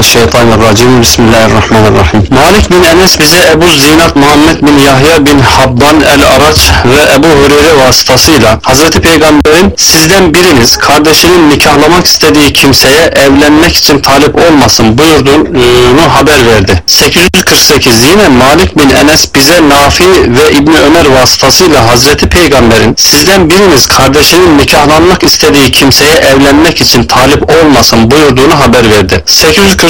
Euzubillahimineşşeytanirracim. Bismillahirrahmanirrahim. Malik bin Enes bize Ebu Zinat Muhammed bin Yahya bin Habban el-Araç ve Ebu Hureyre vasıtasıyla Hazreti Peygamber'in sizden biriniz kardeşinin nikahlamak istediği kimseye evlenmek için talip olmasın buyurduğunu haber verdi. 848 yine Malik bin Enes bize Nafi ve İbni Ömer vasıtasıyla Hazreti Peygamber'in sizden biriniz kardeşinin nikahlanmak istediği kimseye evlenmek için talip olmasın buyurduğunu haber verdi.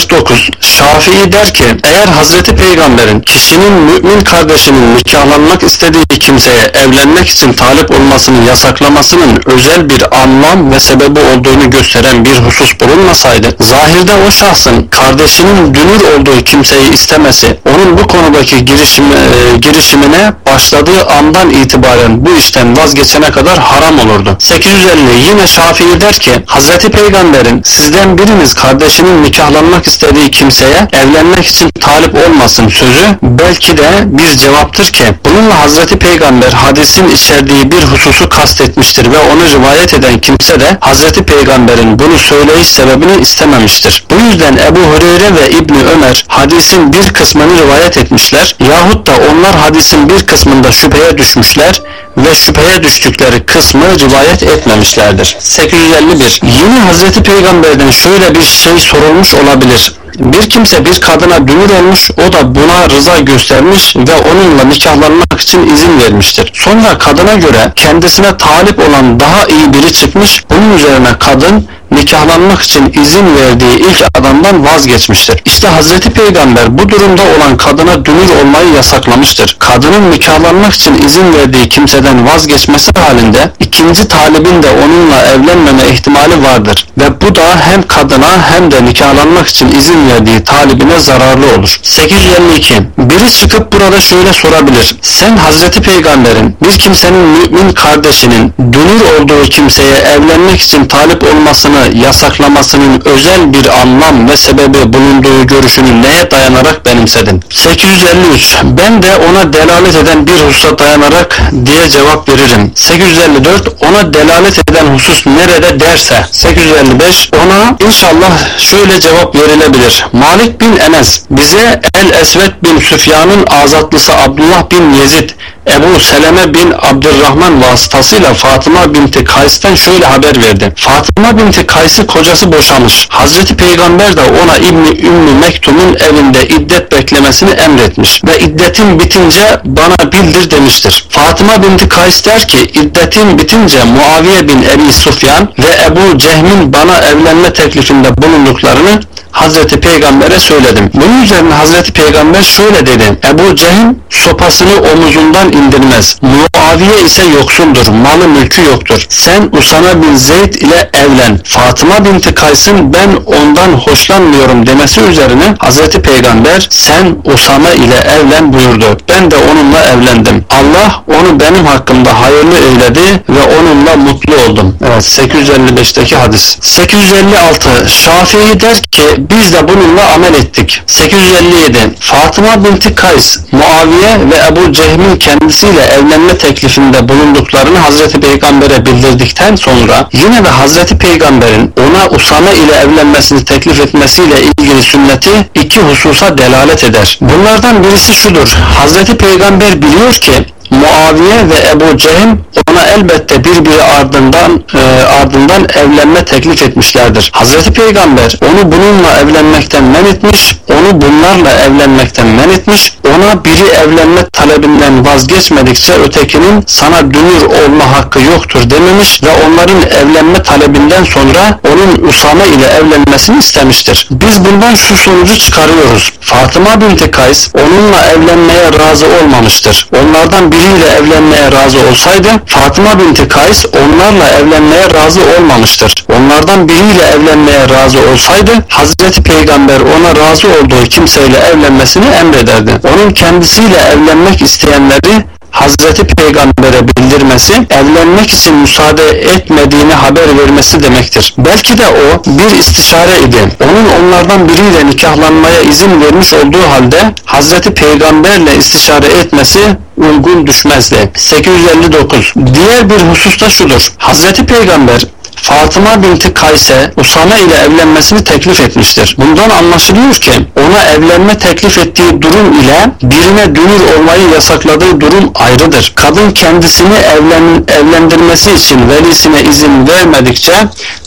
849 Şafii der ki eğer Hazreti Peygamber'in kişinin mümin kardeşinin nikahlanmak istediği kimseye evlenmek için talip olmasını yasaklamasının özel bir anlam ve sebebi olduğunu gösteren bir husus bulunmasaydı zahirde o şahsın kardeşinin dünür olduğu kimseyi istemesi onun bu konudaki girişim, e, girişimine başladığı andan itibaren bu işten vazgeçene kadar haram olurdu. 850 yine Şafii der ki Hazreti Peygamber'in sizden biriniz kardeşinin nikahlanmak istediği kimseye evlenmek için talip olmasın sözü belki de bir cevaptır ki bununla Hazreti Peygamber hadisin içerdiği bir hususu kastetmiştir ve onu rivayet eden kimse de Hazreti Peygamber'in bunu söyleyiş sebebini istememiştir. Bu yüzden Ebu Hureyre ve İbni Ömer hadisin bir kısmını rivayet etmişler yahut da onlar hadisin bir kısmında şüpheye düşmüşler ve şüpheye düştükleri kısmı rivayet etmemişlerdir. 851 Yine Hazreti Peygamber'den şöyle bir şey sorulmuş olabilir. Bir kimse bir kadına dünür olmuş, o da buna rıza göstermiş ve onunla nikahlanmak için izin vermiştir. Sonra kadına göre kendisine talip olan daha iyi biri çıkmış, bunun üzerine kadın nikahlanmak için izin verdiği ilk adamdan vazgeçmiştir. İşte Hazreti Peygamber bu durumda olan kadına dünür olmayı yasaklamıştır. Kadının nikahlanmak için izin verdiği kimseden vazgeçmesi halinde ikinci talibin de onunla evlenmeme ihtimali vardır ve bu da hem kadına hem de nikahlanmak için izin verdiği talibine zararlı olur. 852 Biri çıkıp burada şöyle sorabilir. Sen Hazreti Peygamber'in bir kimsenin mümin kardeşinin dünür olduğu kimseye evlenmek için talip olmasını yasaklamasının özel bir anlam ve sebebi bulunduğu görüşünü neye dayanarak benimsedin? 853 Ben de ona delalet eden bir hususa dayanarak diye cevap veririm. 854 ona delalet eden husus nerede derse 855 ona inşallah şöyle cevap verilebilir. Malik bin Enes bize El Esved bin Süfyan'ın azatlısı Abdullah bin Yezid Ebu Seleme bin Abdurrahman vasıtasıyla Fatıma binti Kays'tan şöyle haber verdi. Fatıma binti Kays'ı kocası boşamış. Hazreti Peygamber de ona İbni Ümmü Mektum'un evinde iddet beklemesini emretmiş ve iddetin bitince bana bildir demiştir. Fatıma binti Kays der ki iddetin bitince Muaviye bin Ebi Sufyan ve Ebu Cehm'in bana evlenme teklifinde bulunduklarını Hazreti Peygamber'e söyledim. Bunun üzerine Hazreti Peygamber şöyle dedi. Ebu Cehim sopasını omuzundan indirmez. Muaviye ise yoksuldur. Malı mülkü yoktur. Sen Usama bin Zeyd ile evlen. Fatıma binti Kays'ın ben ondan hoşlanmıyorum demesi üzerine Hazreti Peygamber sen Usama ile evlen buyurdu. Ben de onunla evlendim. Allah onu benim hakkımda hayırlı eyledi ve onunla mutlu oldum. Evet 855'teki hadis. 856 Şafii der ki biz de bununla amel ettik. 857 Fatıma binti Kays, Muaviye ve Ebu Cehm'in kendisiyle evlenme teklifinde bulunduklarını Hazreti Peygamber'e bildirdikten sonra yine de Hazreti Peygamber'in ona Usame ile evlenmesini teklif etmesiyle ilgili sünneti iki hususa delalet eder. Bunlardan birisi şudur. Hazreti Peygamber biliyor ki Muaviye ve Ebu Cehim ona elbette birbiri ardından e, ardından evlenme teklif etmişlerdir. Hazreti Peygamber onu bununla evlenmekten men etmiş, onu bunlarla evlenmekten men etmiş, ona biri evlenme talebinden vazgeçmedikçe ötekinin sana dünür olma hakkı yoktur dememiş ve onların evlenme talebinden sonra onun Usame ile evlenmesini istemiştir. Biz bundan şu sonucu çıkarıyoruz. Fatıma binti Kays onunla evlenmeye razı olmamıştır. Onlardan biriyle evlenmeye razı olsaydı Fatıma binti Kays onlarla evlenmeye razı olmamıştır. Onlardan biriyle evlenmeye razı olsaydı Hazreti Peygamber ona razı olduğu kimseyle evlenmesini emrederdi. Onun kendisiyle evlenmek isteyenleri Hazreti Peygamber'e bildirmesi, evlenmek için müsaade etmediğini haber vermesi demektir. Belki de o bir istişare idi. Onun onlardan biriyle nikahlanmaya izin vermiş olduğu halde Hazreti Peygamberle istişare etmesi uygun düşmezdi. 859. Diğer bir husus da şudur. Hazreti Peygamber Fatıma binti Kayse Usame ile evlenmesini teklif etmiştir. Bundan anlaşılıyor ki ona evlenme teklif ettiği durum ile birine dünür olmayı yasakladığı durum ayrıdır. Kadın kendisini evlen, evlendirmesi için velisine izin vermedikçe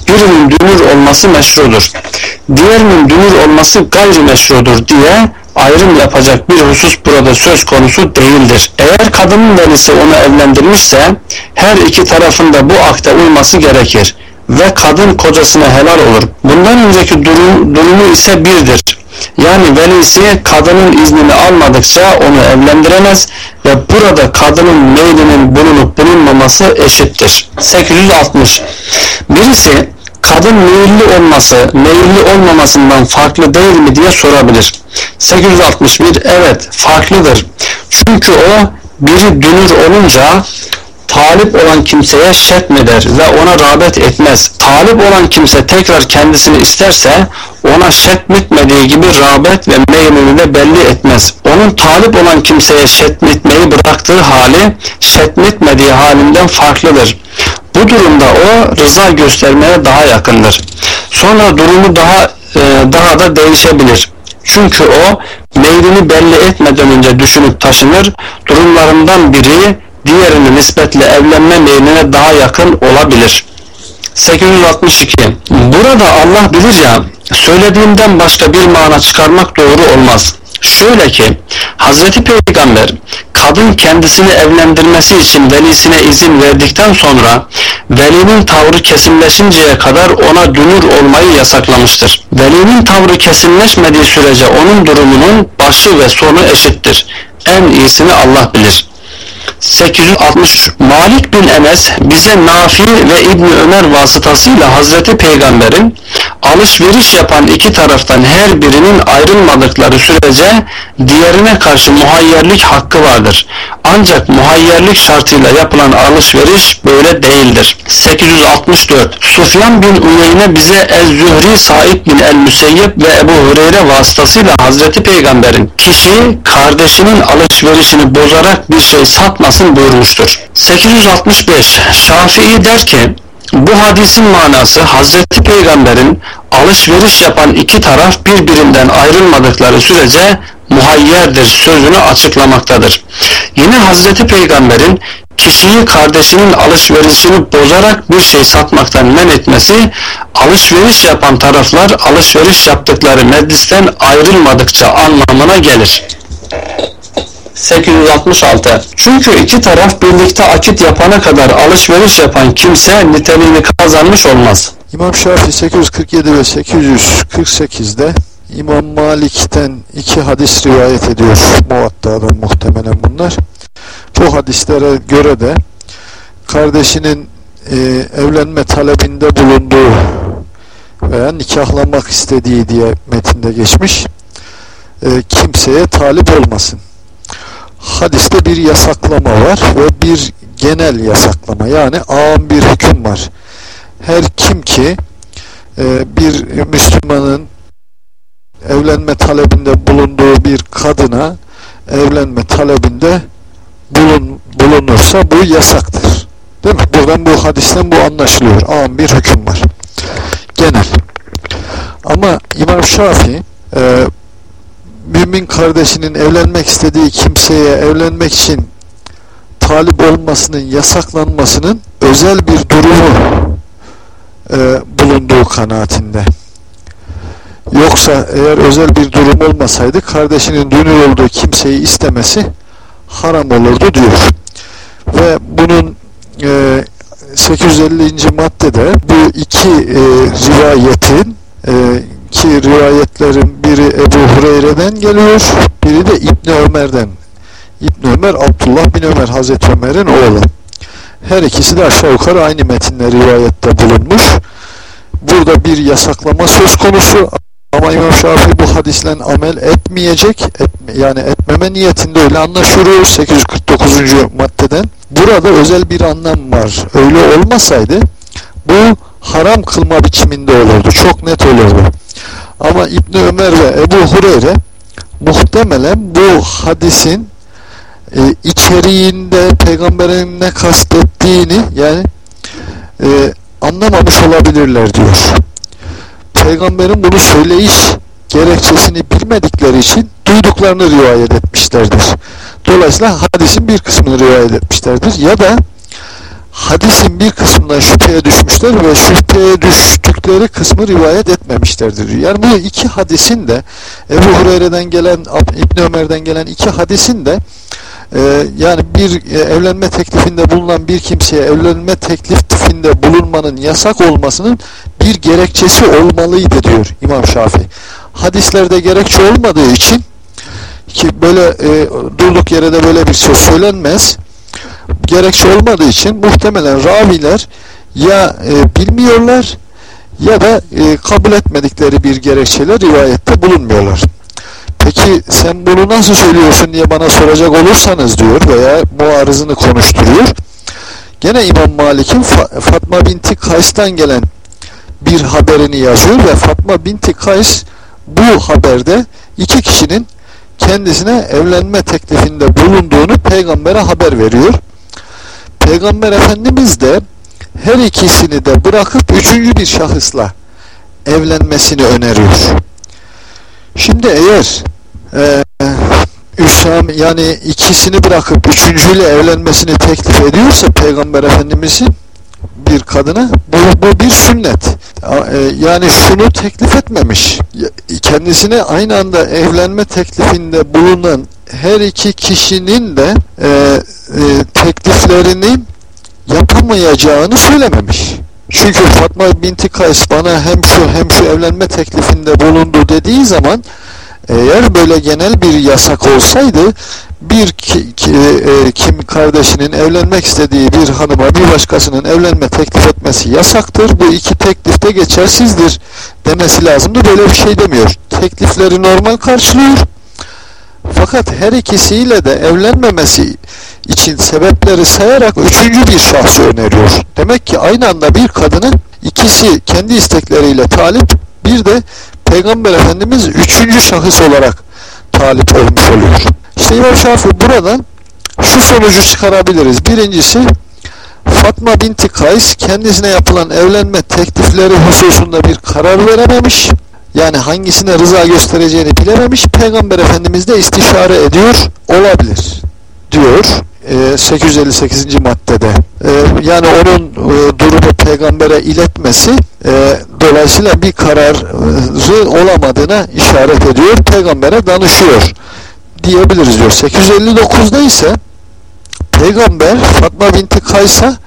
birinin dünür olması meşrudur. Diğerinin dünür olması gayrimeşrudur diye ayrım yapacak bir husus burada söz konusu değildir. Eğer kadının velisi onu evlendirmişse her iki tarafında bu akte uyması gerekir ve kadın kocasına helal olur. Bundan önceki durum, durumu ise birdir. Yani velisi kadının iznini almadıkça onu evlendiremez ve burada kadının meylinin bulunup bulunmaması eşittir. 860 Birisi kadın meyilli olması, meyilli olmamasından farklı değil mi diye sorabilir. 861 evet farklıdır. Çünkü o biri dünür olunca talip olan kimseye şetmeder ve ona rağbet etmez. Talip olan kimse tekrar kendisini isterse ona şetmetmediği gibi rağbet ve meylini de belli etmez. Onun talip olan kimseye şetmetmeyi bıraktığı hali şetmetmediği halinden farklıdır. Bu durumda o rıza göstermeye daha yakındır. Sonra durumu daha e, daha da değişebilir. Çünkü o meylini belli etmeden önce düşünüp taşınır. Durumlarından biri diğerine nispetle evlenme meyline daha yakın olabilir. 862 Burada Allah bilir ya söylediğimden başka bir mana çıkarmak doğru olmaz. Şöyle ki Hazreti Peygamber kadın kendisini evlendirmesi için velisine izin verdikten sonra velinin tavrı kesinleşinceye kadar ona dünür olmayı yasaklamıştır. Velinin tavrı kesinleşmediği sürece onun durumunun başı ve sonu eşittir. En iyisini Allah bilir. 863 Malik bin Enes bize Nafi ve İbni Ömer vasıtasıyla Hazreti Peygamber'in alışveriş yapan iki taraftan her birinin ayrılmadıkları sürece diğerine karşı muhayyerlik hakkı vardır. Ancak muhayyerlik şartıyla yapılan alışveriş böyle değildir. 864 Sufyan bin Uyeyne bize Ez-Zühri Said bin El-Müseyyep ve Ebu Hureyre vasıtasıyla Hazreti Peygamber'in kişi kardeşinin alışverişini bozarak bir şey satmasın buyurmuştur. 865 Şafii der ki bu hadisin manası Hazreti Peygamber'in alışveriş yapan iki taraf birbirinden ayrılmadıkları sürece muhayyerdir sözünü açıklamaktadır. Yine Hazreti Peygamber'in kişiyi kardeşinin alışverişini bozarak bir şey satmaktan men etmesi alışveriş yapan taraflar alışveriş yaptıkları meclisten ayrılmadıkça anlamına gelir. 866 Çünkü iki taraf birlikte akit yapana kadar alışveriş yapan kimse niteliğini kazanmış olmaz. İmam Şafii 847 ve 848'de İmam Malik'ten iki hadis rivayet ediyor Muvatta'dan muhtemelen bunlar. Bu hadislere göre de kardeşinin e, evlenme talebinde bulunduğu veya nikahlamak istediği diye metinde geçmiş e, kimseye talip olmasın hadiste bir yasaklama var ve bir genel yasaklama yani ağam bir hüküm var. Her kim ki e, bir Müslümanın evlenme talebinde bulunduğu bir kadına evlenme talebinde bulun, bulunursa bu yasaktır. Değil mi? Buradan bu hadisten bu anlaşılıyor. Ağam bir hüküm var. Genel. Ama İmam Şafii e, mümin kardeşinin evlenmek istediği kimseye evlenmek için talip olmasının yasaklanmasının özel bir durumu e, bulunduğu kanaatinde. Yoksa eğer özel bir durum olmasaydı kardeşinin dünür olduğu kimseyi istemesi haram olurdu diyor. Ve bunun e, 850. maddede bu iki e, rivayetin e, ki rivayetlerin biri Ebu Hureyre'den geliyor, biri de İbni Ömer'den. İbni Ömer, Abdullah bin Ömer, Hazreti Ömer'in oğlu. Her ikisi de aşağı yukarı aynı metinle rivayette bulunmuş. Burada bir yasaklama söz konusu ama İmam Şafii bu hadisle amel etmeyecek. Etme, yani etmeme niyetinde öyle anlaşılıyor 849. maddeden. Burada özel bir anlam var. Öyle olmasaydı bu haram kılma biçiminde olurdu. Çok net olurdu. Ama İbni Ömer ve Ebu Hureyre muhtemelen bu hadisin e, içeriğinde peygamberin ne kastettiğini yani e, anlamamış olabilirler diyor. Peygamberin bunu söyleyiş gerekçesini bilmedikleri için duyduklarını rivayet etmişlerdir. Dolayısıyla hadisin bir kısmını rivayet etmişlerdir. Ya da hadisin bir kısmından şüpheye düşmüşler ve şüpheye düştükleri kısmı rivayet etmemişlerdir. Yani bu iki hadisin de Ebu Hureyre'den gelen, İbn Ömer'den gelen iki hadisin de e, yani bir e, evlenme teklifinde bulunan bir kimseye evlenme teklifinde bulunmanın yasak olmasının bir gerekçesi olmalıydı diyor İmam Şafii. Hadislerde gerekçe olmadığı için ki böyle e, durduk yere de böyle bir söz söylenmez gerekçe olmadığı için muhtemelen raviler ya e, bilmiyorlar ya da e, kabul etmedikleri bir gerekçeyle rivayette bulunmuyorlar. Peki sen bunu nasıl söylüyorsun diye bana soracak olursanız diyor veya muarızını konuşturuyor. Gene İmam Malik'in Fatma binti Kays'tan gelen bir haberini yazıyor ve Fatma binti Kays bu haberde iki kişinin kendisine evlenme teklifinde bulunduğunu peygambere haber veriyor. Peygamber Efendimiz de her ikisini de bırakıp üçüncü bir şahısla evlenmesini öneriyor. Şimdi eğer e, Üsam yani ikisini bırakıp üçüncüyle evlenmesini teklif ediyorsa Peygamber Efendimiz'in bir kadına bu, bu bir sünnet. E, yani şunu teklif etmemiş. Kendisine aynı anda evlenme teklifinde bulunan her iki kişinin de e, e, tekliflerini yapamayacağını söylememiş. Çünkü Fatma binti Kays bana hem şu hem şu evlenme teklifinde bulundu dediği zaman eğer böyle genel bir yasak olsaydı bir ki, ki, e, kim kardeşinin evlenmek istediği bir hanıma bir başkasının evlenme teklif etmesi yasaktır. Bu iki teklifte geçersizdir demesi lazımdı. Böyle bir şey demiyor. Teklifleri normal karşılıyor. Fakat her ikisiyle de evlenmemesi için sebepleri sayarak üçüncü bir şahsı öneriyor. Demek ki aynı anda bir kadını ikisi kendi istekleriyle talip bir de Peygamber Efendimiz üçüncü şahıs olarak talip olmuş oluyor. İşte İmam Şafii buradan şu sonucu çıkarabiliriz. Birincisi Fatma binti Kays kendisine yapılan evlenme teklifleri hususunda bir karar verememiş. Yani hangisine rıza göstereceğini bilememiş. Peygamber Efendimiz de istişare ediyor olabilir diyor. 858. maddede. Yani onun durumu peygambere iletmesi dolayısıyla bir kararı olamadığına işaret ediyor. Peygambere danışıyor diyebiliriz diyor. 859'da ise peygamber Fatma binti Kays'a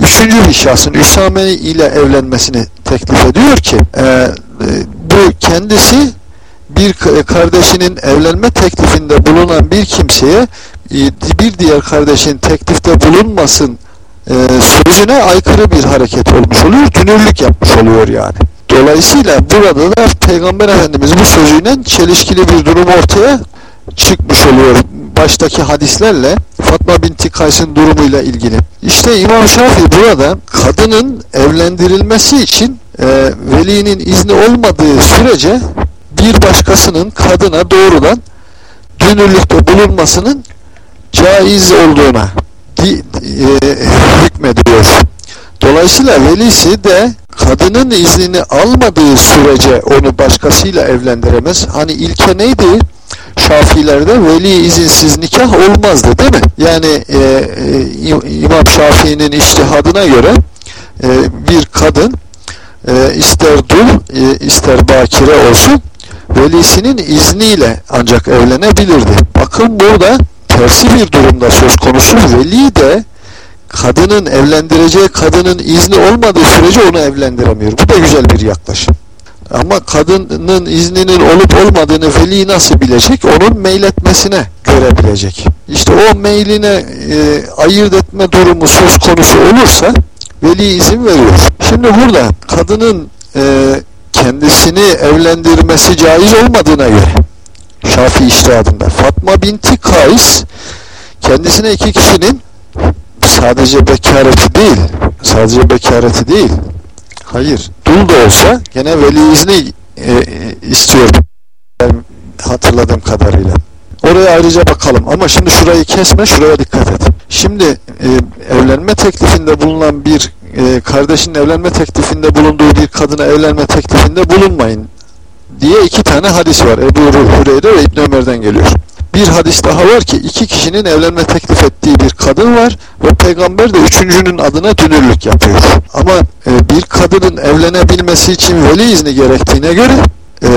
üçüncü bir şahsın Üsame ile evlenmesini teklif ediyor ki bu kendisi bir kardeşinin evlenme teklifinde bulunan bir kimseye e, bir diğer kardeşin teklifte bulunmasın e, sözüne aykırı bir hareket olmuş oluyor. Dünürlük yapmış oluyor yani. Dolayısıyla burada da Peygamber Efendimiz bu sözüyle çelişkili bir durum ortaya çıkmış oluyor. Baştaki hadislerle Fatma binti Kays'ın durumuyla ilgili. İşte İmam Şafii burada kadının evlendirilmesi için e, velinin izni olmadığı sürece bir başkasının kadına doğrudan dünürlükte bulunmasının caiz olduğuna di, e, hükmediyor. Dolayısıyla velisi de kadının iznini almadığı sürece onu başkasıyla evlendiremez. Hani ilke neydi? Şafilerde veli izinsiz nikah olmazdı değil mi? Yani e, e, İmam Şafii'nin iştihadına göre e, bir kadın e, ister dul e, ister bakire olsun velisinin izniyle ancak evlenebilirdi. Bakın burada tersi bir durumda söz konusu veli de kadının evlendireceği kadının izni olmadığı sürece onu evlendiremiyor. Bu da güzel bir yaklaşım. Ama kadının izninin olup olmadığını veli nasıl bilecek? Onun meyletmesine göre bilecek. İşte o meyline e, ayırt etme durumu söz konusu olursa veli izin veriyor. Şimdi burada kadının e, kendisini evlendirmesi caiz olmadığına göre Şafii iştihadında Fatma binti Kays kendisine iki kişinin sadece bekareti değil sadece bekareti değil hayır dul da olsa gene veli izni e, istiyor hatırladığım kadarıyla oraya ayrıca bakalım ama şimdi şurayı kesme şuraya dikkat et şimdi e, evlenme teklifinde bulunan bir e, kardeşinin evlenme teklifinde bulunduğu bir kadına evlenme teklifinde bulunmayın diye iki tane hadis var. Ebu Hureyre ve İbn Ömer'den geliyor. Bir hadis daha var ki iki kişinin evlenme teklif ettiği bir kadın var ve peygamber de üçüncünün adına dünürlük yapıyor. Ama e, bir kadının evlenebilmesi için veli izni gerektiğine göre e,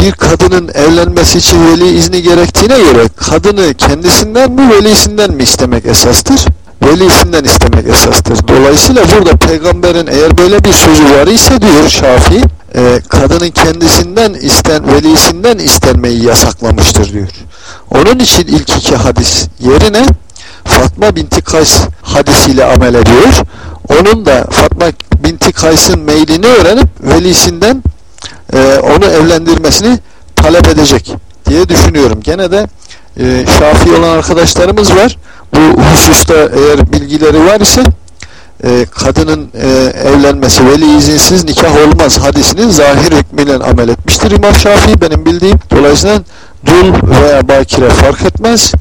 bir kadının evlenmesi için veli izni gerektiğine göre kadını kendisinden mi velisinden mi istemek esastır? Velisinden istemek esastır. Dolayısıyla burada peygamberin eğer böyle bir sözü var ise diyor Şafii e, kadının kendisinden isten, velisinden istenmeyi yasaklamıştır diyor. Onun için ilk iki hadis yerine Fatma binti Kays hadisiyle amel ediyor. Onun da Fatma binti Kays'ın meylini öğrenip velisinden e, onu evlendirmesini talep edecek diye düşünüyorum. Gene de e, Şafii olan arkadaşlarımız var. Bu hususta eğer bilgileri var ise e, kadının e, evlenmesi veli izinsiz nikah olmaz hadisinin zahir hükmüyle amel etmiştir İmam Şafii benim bildiğim. Dolayısıyla dul veya bakire fark etmez.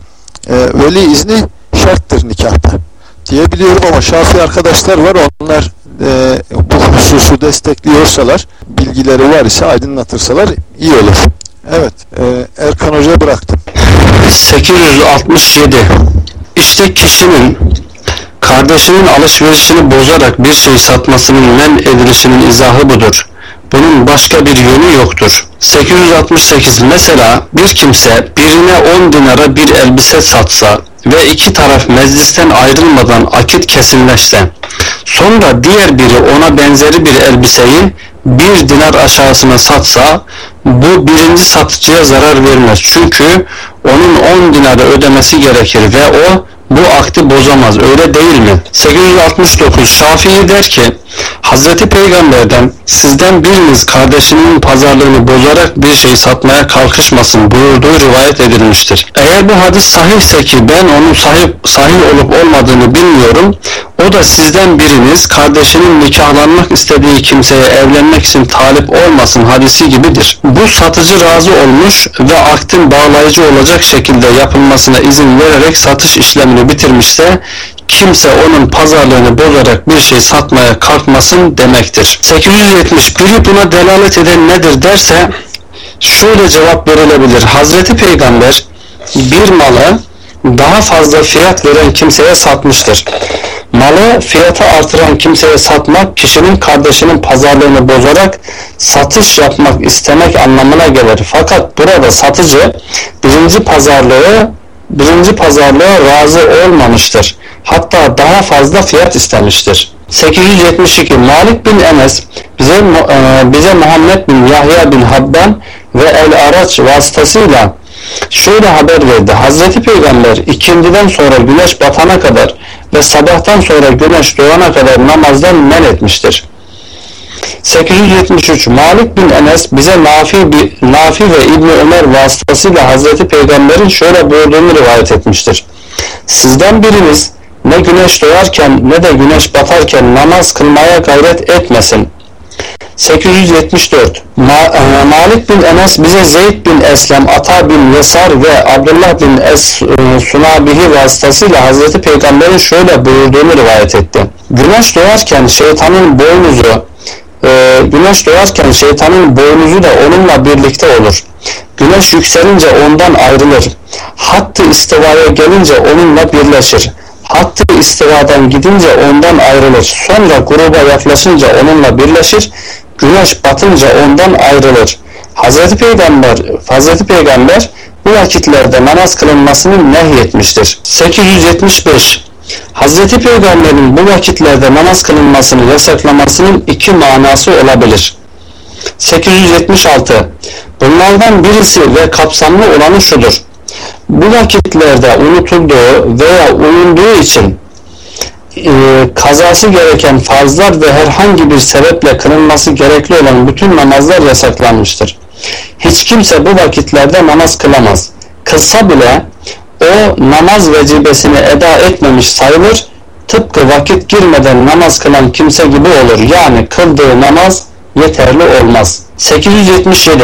E, veli izni şarttır nikahta diyebiliyorum ama Şafii arkadaşlar var onlar e, bu hususu destekliyorsalar bilgileri var ise aydınlatırsalar iyi olur. Evet e, Erkan Hoca'ya bıraktım. 867 İşte kişinin kardeşinin alışverişini bozarak bir şey satmasının men edilişinin izahı budur. Bunun başka bir yönü yoktur. 868 Mesela bir kimse birine 10 dinara bir elbise satsa ve iki taraf meclisten ayrılmadan akit kesinleşse, sonra diğer biri ona benzeri bir elbiseyi bir dinar aşağısına satsa, bu birinci satıcıya zarar vermez. Çünkü onun 10 dinarı ödemesi gerekir ve o bu akdi bozamaz öyle değil mi? 869 Şafii der ki Hazreti Peygamber'den sizden biriniz kardeşinin pazarlığını bozarak bir şey satmaya kalkışmasın buyurduğu rivayet edilmiştir. Eğer bu hadis sahihse ki ben onun sahih, sahih olup olmadığını bilmiyorum o da sizden biriniz kardeşinin nikahlanmak istediği kimseye evlenmek için talip olmasın hadisi gibidir. Bu satıcı razı olmuş ve aktin bağlayıcı olacak şekilde yapılmasına izin vererek satış işlemini bitirmişse kimse onun pazarlığını bozarak bir şey satmaya kalkmasın demektir. 870 biri buna delalet eden nedir derse şöyle cevap verilebilir. Hazreti Peygamber bir malı daha fazla fiyat veren kimseye satmıştır. Malı fiyata artıran kimseye satmak kişinin kardeşinin pazarlığını bozarak satış yapmak istemek anlamına gelir. Fakat burada satıcı birinci pazarlığı birinci pazarlığa razı olmamıştır. Hatta daha fazla fiyat istemiştir. 872 Malik bin Enes bize, e, bize Muhammed bin Yahya bin Habban ve El Araç vasıtasıyla şöyle haber verdi. Hazreti Peygamber ikindiden sonra güneş batana kadar ve sabahtan sonra güneş doğana kadar namazdan men etmiştir. 873 Malik bin Enes bize Nafi, Nafi ve İbni Ömer vasıtasıyla Hazreti Peygamber'in şöyle buyurduğunu rivayet etmiştir. Sizden biriniz ne güneş doğarken ne de güneş batarken namaz kılmaya gayret etmesin. 874 Ma e, Malik bin Enes bize Zeyd bin Eslem, Ata bin Yesar ve Abdullah bin Es e, Sunabihi vasıtasıyla Hazreti Peygamber'in şöyle buyurduğunu rivayet etti. Güneş doğarken şeytanın boynuzu e, güneş doğarken şeytanın boynuzu da onunla birlikte olur. Güneş yükselince ondan ayrılır. Hattı istivaya gelince onunla birleşir. Hattı istivadan gidince ondan ayrılır. Sonra gruba yaklaşınca onunla birleşir. Güneş batınca ondan ayrılır. Hazreti Peygamber, Hazreti Peygamber bu vakitlerde namaz kılınmasını nehyetmiştir. 875 Hazreti Peygamber'in bu vakitlerde namaz kılınmasını yasaklamasının iki manası olabilir. 876 Bunlardan birisi ve kapsamlı olanı şudur. Bu vakitlerde unutulduğu veya uyunduğu için e, kazası gereken farzlar ve herhangi bir sebeple kılınması gerekli olan bütün namazlar yasaklanmıştır. Hiç kimse bu vakitlerde namaz kılamaz. Kılsa bile o namaz vecibesini eda etmemiş sayılır. Tıpkı vakit girmeden namaz kılan kimse gibi olur. Yani kıldığı namaz yeterli olmaz. 877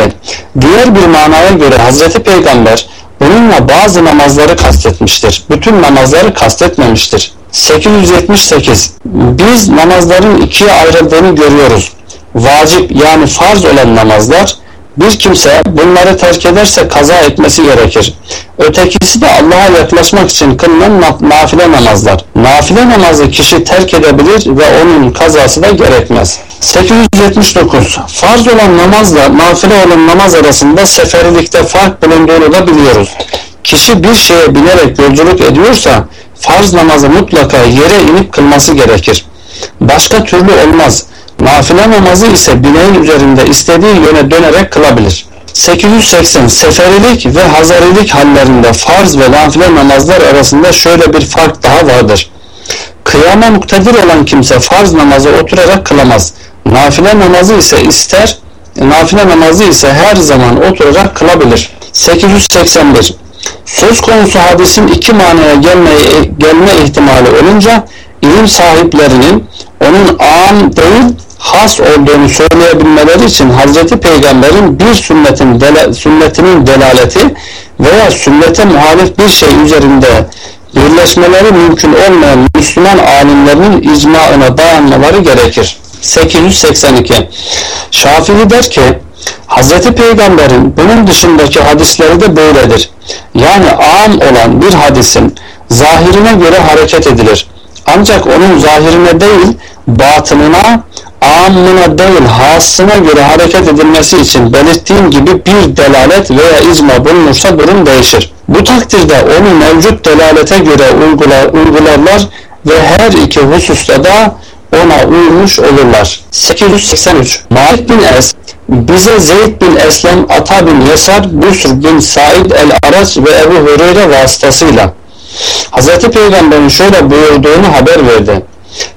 Diğer bir manaya göre Hazreti Peygamber bununla bazı namazları kastetmiştir. Bütün namazları kastetmemiştir. 878 Biz namazların ikiye ayrıldığını görüyoruz. Vacip yani farz olan namazlar bir kimse bunları terk ederse kaza etmesi gerekir. Ötekisi de Allah'a yaklaşmak için kılınan nafile namazlar. Nafile namazı kişi terk edebilir ve onun kazası da gerekmez. 879. Farz olan namazla nafile olan namaz arasında seferilikte fark bulunduğunu da biliyoruz. Kişi bir şeye binerek yolculuk ediyorsa farz namazı mutlaka yere inip kılması gerekir. Başka türlü olmaz. Nafile namazı ise bineğin üzerinde istediği yöne dönerek kılabilir. 880 seferilik ve hazarilik hallerinde farz ve nafile namazlar arasında şöyle bir fark daha vardır. Kıyama muktedir olan kimse farz namazı oturarak kılamaz. Nafile namazı ise ister, nafile namazı ise her zaman oturarak kılabilir. 881 Söz konusu hadisin iki manaya gelme, gelme ihtimali olunca ilim sahiplerinin onun am değil has olduğunu söyleyebilmeleri için Hazreti Peygamber'in bir sünnetin dela, sünnetinin delaleti veya sünnete muhalif bir şey üzerinde birleşmeleri mümkün olmayan Müslüman alimlerinin icmaına dayanmaları gerekir. 882 Şafii der ki Hazreti Peygamber'in bunun dışındaki hadisleri de böyledir. Yani am olan bir hadisin zahirine göre hareket edilir. Ancak onun zahirine değil batınına amına değil hasına göre hareket edilmesi için belirttiğim gibi bir delalet veya icma bulunursa durum değişir. Bu takdirde onu mevcut delalete göre uygular, uygularlar ve her iki hususta da ona uymuş olurlar. 883 Malik bin Es bize Zeyd bin Eslem, Ata bin Yesar, Busr bin Said el-Araç ve Ebu Hureyre vasıtasıyla Hz. Peygamber'in şöyle buyurduğunu haber verdi.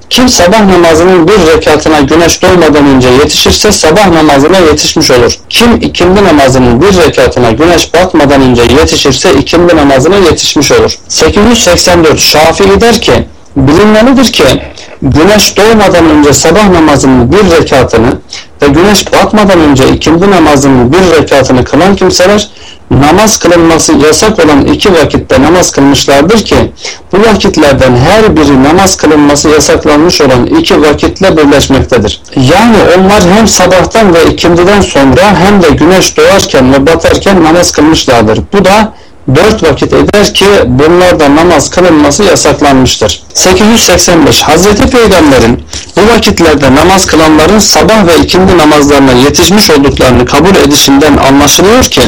Kim sabah namazının bir rekatına güneş doğmadan önce yetişirse sabah namazına yetişmiş olur. Kim ikindi namazının bir rekatına güneş batmadan önce yetişirse ikindi namazına yetişmiş olur. 884 Şafii der ki bilinmelidir ki güneş doğmadan önce sabah namazının bir rekatını ve güneş batmadan önce ikindi namazının bir rekatını kılan kimseler namaz kılınması yasak olan iki vakitte namaz kılmışlardır ki bu vakitlerden her biri namaz kılınması yasaklanmış olan iki vakitle birleşmektedir. Yani onlar hem sabahtan ve ikindiden sonra hem de güneş doğarken ve batarken namaz kılmışlardır. Bu da dört vakit eder ki bunlarda namaz kılınması yasaklanmıştır. 885 Hazreti Peygamber'in bu vakitlerde namaz kılanların sabah ve ikindi namazlarına yetişmiş olduklarını kabul edişinden anlaşılıyor ki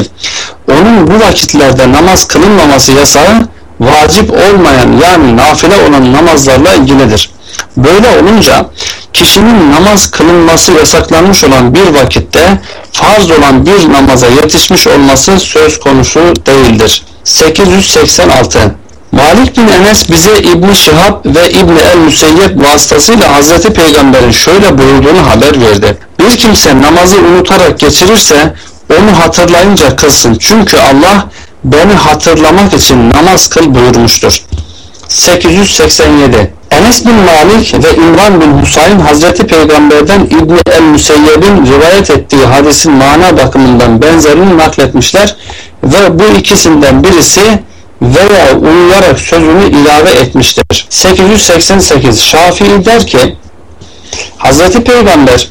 onun bu vakitlerde namaz kılınmaması yasağı vacip olmayan yani nafile olan namazlarla ilgilidir. Böyle olunca kişinin namaz kılınması yasaklanmış olan bir vakitte farz olan bir namaza yetişmiş olması söz konusu değildir. 886 Malik bin Enes bize İbn Şihab ve İbn el Müseyyep vasıtasıyla Hazreti Peygamber'in şöyle buyurduğunu haber verdi. Bir kimse namazı unutarak geçirirse onu hatırlayınca kılsın. Çünkü Allah beni hatırlamak için namaz kıl buyurmuştur. 887 Enes bin Malik ve İmran bin Husayn Hazreti Peygamber'den İbni el-Müseyyeb'in rivayet ettiği hadisin mana bakımından benzerini nakletmişler ve bu ikisinden birisi veya uyuyarak sözünü ilave etmiştir. 888 Şafii der ki Hazreti Peygamber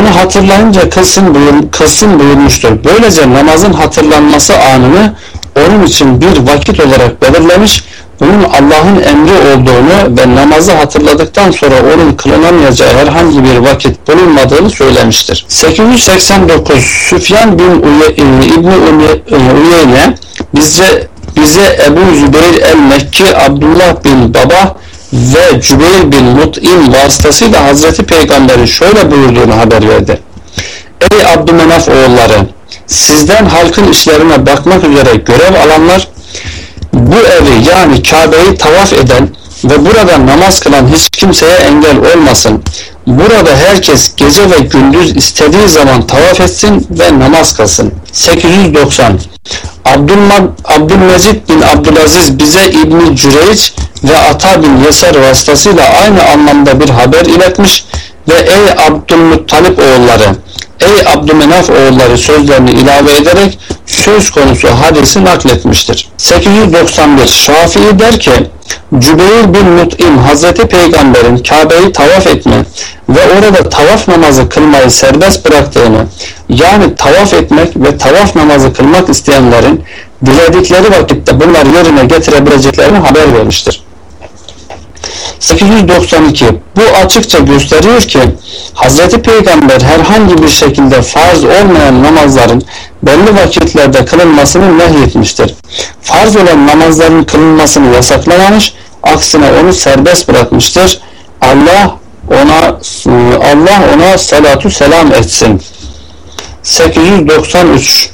onu hatırlayınca kılsın, buyur, kılsın buyurmuştur. Böylece namazın hatırlanması anını onun için bir vakit olarak belirlemiş bunun Allah'ın emri olduğunu ve namazı hatırladıktan sonra onun kılınamayacağı herhangi bir vakit bulunmadığını söylemiştir. 889 Süfyan bin İbni Uyeyne bize, bize Ebu Zübeyir el-Mekki Abdullah bin Baba ve Cübeyr bin Mut'im vasıtasıyla Hazreti Peygamber'in şöyle buyurduğunu haber verdi. Ey Abdümenaf oğulları! Sizden halkın işlerine bakmak üzere görev alanlar bu evi yani Kabe'yi tavaf eden ve burada namaz kılan hiç kimseye engel olmasın. Burada herkes gece ve gündüz istediği zaman tavaf etsin ve namaz kılsın. 890 Abdülman, Abdülmecid bin Abdülaziz bize İbni Cüreyç ve Ata bin Yeser vasıtasıyla aynı anlamda bir haber iletmiş ve ey Abdülmuttalip oğulları ey Abdümenaf oğulları sözlerini ilave ederek söz konusu hadisi nakletmiştir. 891 Şafii der ki Cübeyr bin Mut'im Hazreti Peygamber'in Kabe'yi tavaf etme ve orada tavaf namazı kılmayı serbest bıraktığını yani tavaf etmek ve tavaf namazı kılmak isteyenlerin diledikleri vakitte bunları yerine getirebileceklerini haber vermiştir. 892 Bu açıkça gösteriyor ki Hazreti Peygamber herhangi bir şekilde farz olmayan namazların belli vakitlerde kılınmasını nehyetmiştir. Farz olan namazların kılınmasını yasaklamamış, aksine onu serbest bırakmıştır. Allah ona Allah ona salatu selam etsin. 893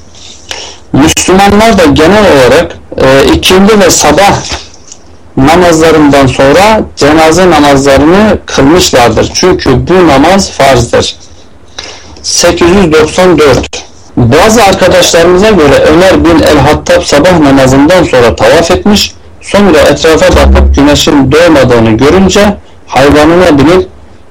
Müslümanlar da genel olarak e, ikindi ve sabah namazlarından sonra cenaze namazlarını kılmışlardır. Çünkü bu namaz farzdır. 894 Bazı arkadaşlarımıza göre Ömer bin el-Hattab sabah namazından sonra tavaf etmiş, sonra etrafa bakıp güneşin doğmadığını görünce hayvanına binip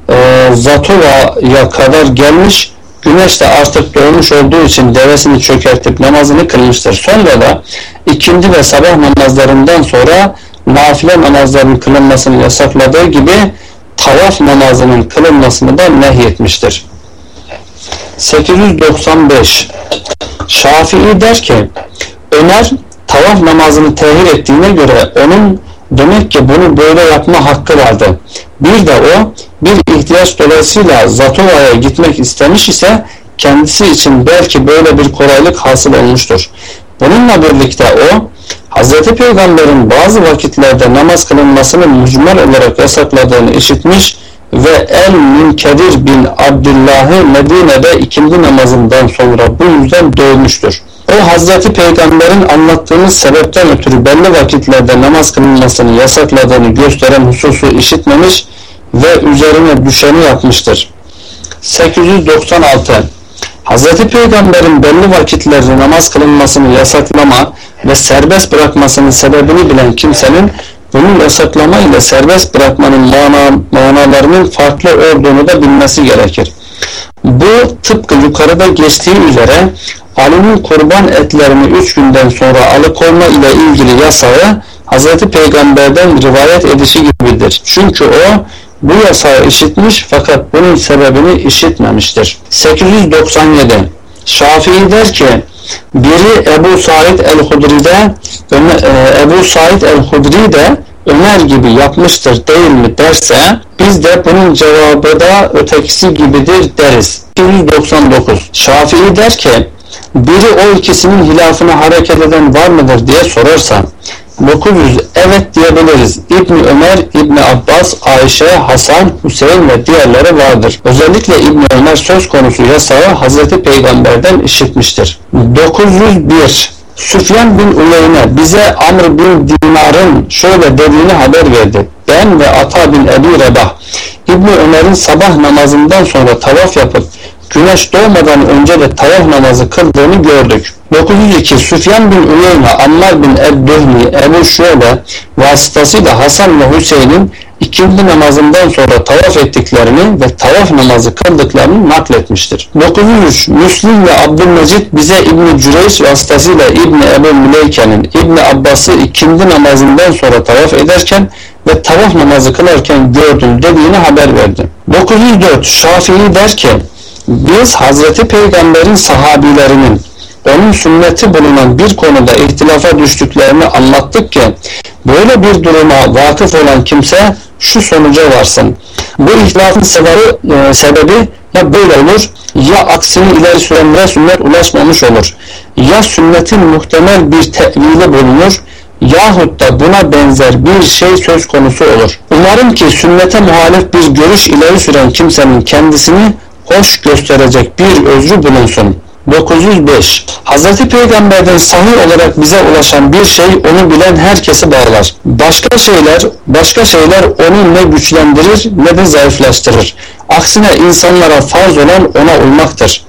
e, Zatova'ya kadar gelmiş, güneş de artık doğmuş olduğu için devesini çökertip namazını kılmıştır. Sonra da ikindi ve sabah namazlarından sonra nafile namazların kılınmasını yasakladığı gibi tavaf namazının kılınmasını da nehyetmiştir. 895 Şafii der ki Ömer tavaf namazını tehir ettiğine göre onun demek ki bunu böyle yapma hakkı vardı. Bir de o bir ihtiyaç dolayısıyla Zatova'ya gitmek istemiş ise kendisi için belki böyle bir kolaylık hasıl olmuştur. Bununla birlikte o Hz. Peygamber'in bazı vakitlerde namaz kılınmasını mücmel olarak yasakladığını işitmiş ve El-Münkedir bin Abdullah'ı Medine'de ikindi namazından sonra bu yüzden dövmüştür. O Hazreti Peygamber'in anlattığımız sebepten ötürü belli vakitlerde namaz kılınmasını yasakladığını gösteren hususu işitmemiş ve üzerine düşeni yapmıştır. 896 Hazreti Peygamber'in belli vakitlerde namaz kılınmasını yasaklama ve serbest bırakmasının sebebini bilen kimsenin bunu yasaklama ile serbest bırakmanın mana, manalarının farklı olduğunu da bilmesi gerekir. Bu tıpkı yukarıda geçtiği üzere Ali'nin kurban etlerini üç günden sonra alıkoyma ile ilgili yasağı Hz. Peygamber'den rivayet edişi gibidir. Çünkü o bu yasağı işitmiş fakat bunun sebebini işitmemiştir. 897 Şafii der ki biri Ebu Said el-Hudri'de e, Ebu Said el-Hudri de Ömer gibi yapmıştır değil mi derse biz de bunun cevabı da ötekisi gibidir deriz. 299 Şafii der ki biri o ikisinin hilafına hareket eden var mıdır diye sorarsa 900 evet diyebiliriz. İbni Ömer, İbni Abbas, Ayşe, Hasan, Hüseyin ve diğerleri vardır. Özellikle İbni Ömer söz konusu yasağı Hazreti Peygamber'den işitmiştir. 901 Süfyan bin Uleyne bize Amr bin Dinar'ın şöyle dediğini haber verdi. Ben ve Ata bin Ebi Rebah İbni Ömer'in sabah namazından sonra tavaf yapıp güneş doğmadan önce de tavaf namazı kıldığını gördük. 902 Süfyan bin Uyeyne, Ammar bin Eddühni, Ebu Şöyle vasıtasıyla Hasan ve Hüseyin'in ikindi namazından sonra tavaf ettiklerini ve tavaf namazı kıldıklarını nakletmiştir. 903 Müslim ve Abdülmecid bize İbni Cüreyş vasıtasıyla İbni Ebu Müleyke'nin İbni Abbas'ı ikindi namazından sonra tavaf ederken ve tavaf namazı kılarken gördüm dediğini haber verdi. 904 Şafii der ki biz Hazreti Peygamber'in sahabilerinin onun sünneti bulunan bir konuda ihtilafa düştüklerini anlattık ki böyle bir duruma vakıf olan kimse şu sonuca varsın. Bu ihtilafın sebebi, e, sebebi ya böyle olur ya aksini ileri sürenlere sünnet ulaşmamış olur. Ya sünnetin muhtemel bir tevili bulunur yahut da buna benzer bir şey söz konusu olur. Umarım ki sünnete muhalif bir görüş ileri süren kimsenin kendisini hoş gösterecek bir özrü bulunsun. 905 Hz. Peygamber'den sahih olarak bize ulaşan bir şey onu bilen herkesi bağlar. Başka şeyler başka şeyler onu ne güçlendirir ne de zayıflaştırır. Aksine insanlara farz olan ona uymaktır.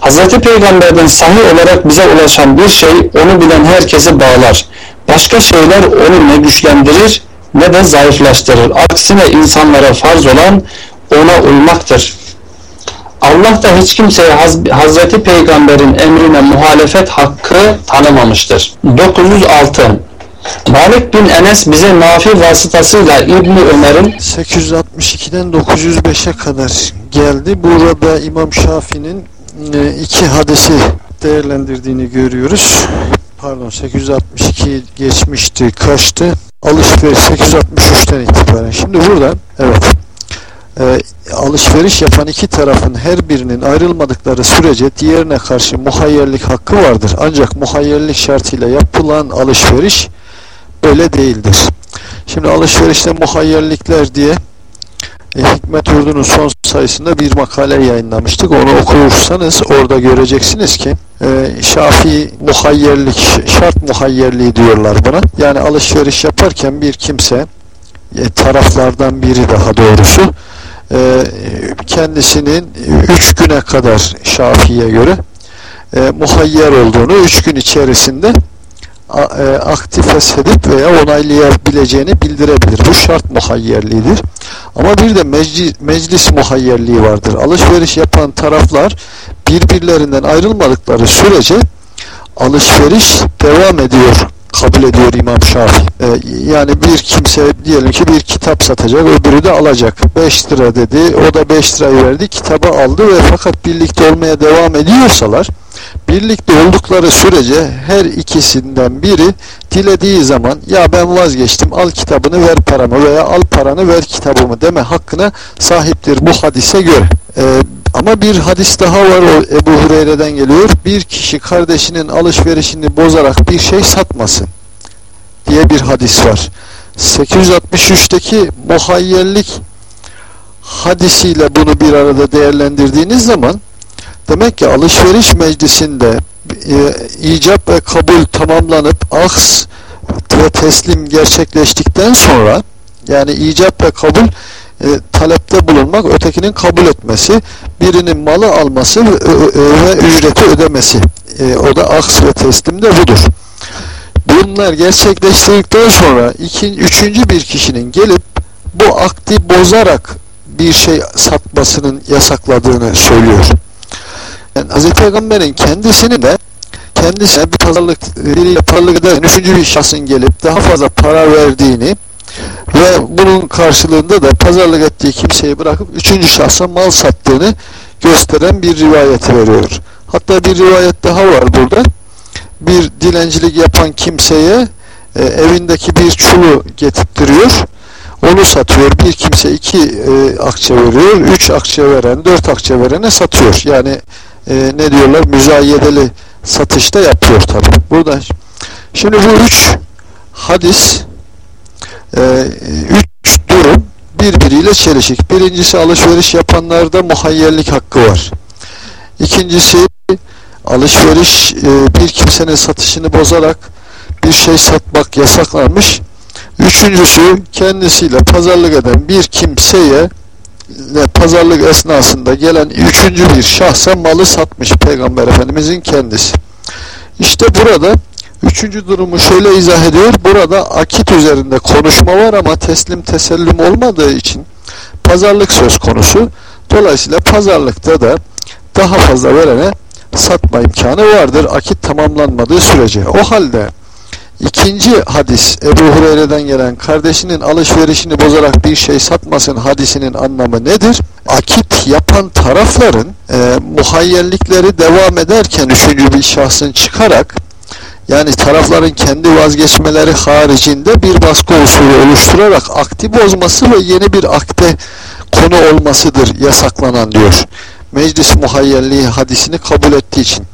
Hz. Peygamber'den sahih olarak bize ulaşan bir şey onu bilen herkesi bağlar. Başka şeyler onu ne güçlendirir ne de zayıflaştırır. Aksine insanlara farz olan ona uymaktır. Allah da hiç kimseye Haz- Hazreti Peygamber'in emrine muhalefet hakkı tanımamıştır. 906 Malik bin Enes bize Nafi vasıtasıyla İbni Ömer'in 862'den 905'e kadar geldi. Burada İmam Şafii'nin e, iki hadisi değerlendirdiğini görüyoruz. Pardon 862 geçmişti, kaçtı? Alışveriş 863'ten itibaren. Şimdi burada evet e, alışveriş yapan iki tarafın her birinin ayrılmadıkları sürece diğerine karşı muhayyerlik hakkı vardır. Ancak muhayyerlik şartıyla yapılan alışveriş öyle değildir. Şimdi alışverişte muhayyerlikler diye e, Hikmet Urdu'nun son sayısında bir makale yayınlamıştık. Onu okursanız orada göreceksiniz ki e, Şafii muhayyerlik, şart muhayyerliği diyorlar buna. Yani alışveriş yaparken bir kimse e, taraflardan biri daha doğrusu e, kendisinin üç güne kadar Şafii'ye göre e, muhayyer olduğunu üç gün içerisinde e, aktif edip veya onaylayabileceğini bildirebilir. Bu şart muhayyerliğidir. Ama bir de meclis, meclis muhayyerliği vardır. Alışveriş yapan taraflar birbirlerinden ayrılmadıkları sürece alışveriş devam ediyor kabul ediyor İmam Şafii. Ee, yani bir kimse diyelim ki bir kitap satacak, öbürü de alacak. 5 lira dedi, o da 5 lirayı verdi, kitabı aldı ve fakat birlikte olmaya devam ediyorsalar, birlikte oldukları sürece her ikisinden biri dilediği zaman ya ben vazgeçtim al kitabını ver paramı veya al paranı ver kitabımı deme hakkına sahiptir bu hadise göre. Ee, ama bir hadis daha var o Ebu Hureyre'den geliyor. Bir kişi kardeşinin alışverişini bozarak bir şey satmasın diye bir hadis var. 863'teki muhayyerlik hadisiyle bunu bir arada değerlendirdiğiniz zaman demek ki alışveriş meclisinde e, icap ve kabul tamamlanıp aks ve teslim gerçekleştikten sonra yani icap ve kabul e, talepte bulunmak, ötekinin kabul etmesi, birinin malı alması ve, ve ücreti ödemesi. E, o da aks ve teslim de budur. Bunlar gerçekleştirdikten sonra ikinci, üçüncü bir kişinin gelip bu akdi bozarak bir şey satmasının yasakladığını söylüyor. Yani Hz. Peygamber'in kendisinin de kendisine bir pazarlık biriyle pazarlık eden üçüncü bir şahsın gelip daha fazla para verdiğini ve bunun karşılığında da pazarlık ettiği kimseyi bırakıp üçüncü şahsa mal sattığını gösteren bir rivayeti veriyor. Hatta bir rivayet daha var burada. Bir dilencilik yapan kimseye e, evindeki bir çulu getirtiyor. Onu satıyor. Bir kimse iki e, akçe veriyor. Üç akçe veren, dört akçe verene satıyor. Yani e, ne diyorlar? Müzayedeli satışta yapıyor tabi. Burada şimdi bu üç hadis e, üç durum birbiriyle çelişik. Birincisi alışveriş yapanlarda muhayyerlik hakkı var. İkincisi alışveriş e, bir kimsenin satışını bozarak bir şey satmak yasaklanmış. Üçüncüsü kendisiyle pazarlık eden bir kimseye pazarlık esnasında gelen üçüncü bir şahsa malı satmış Peygamber Efendimizin kendisi. İşte burada üçüncü durumu şöyle izah ediyor. Burada akit üzerinde konuşma var ama teslim tesellüm olmadığı için pazarlık söz konusu. Dolayısıyla pazarlıkta da daha fazla verene satma imkanı vardır. Akit tamamlanmadığı sürece. O halde ikinci hadis Ebu Hureyre'den gelen kardeşinin alışverişini bozarak bir şey satmasın hadisinin anlamı nedir? Akit yapan tarafların e, muhayyerlikleri devam ederken üçüncü bir şahsın çıkarak yani tarafların kendi vazgeçmeleri haricinde bir baskı usulü oluşturarak akti bozması ve yeni bir akte konu olmasıdır yasaklanan diyor. Meclis muhayyerliği hadisini kabul ettiği için.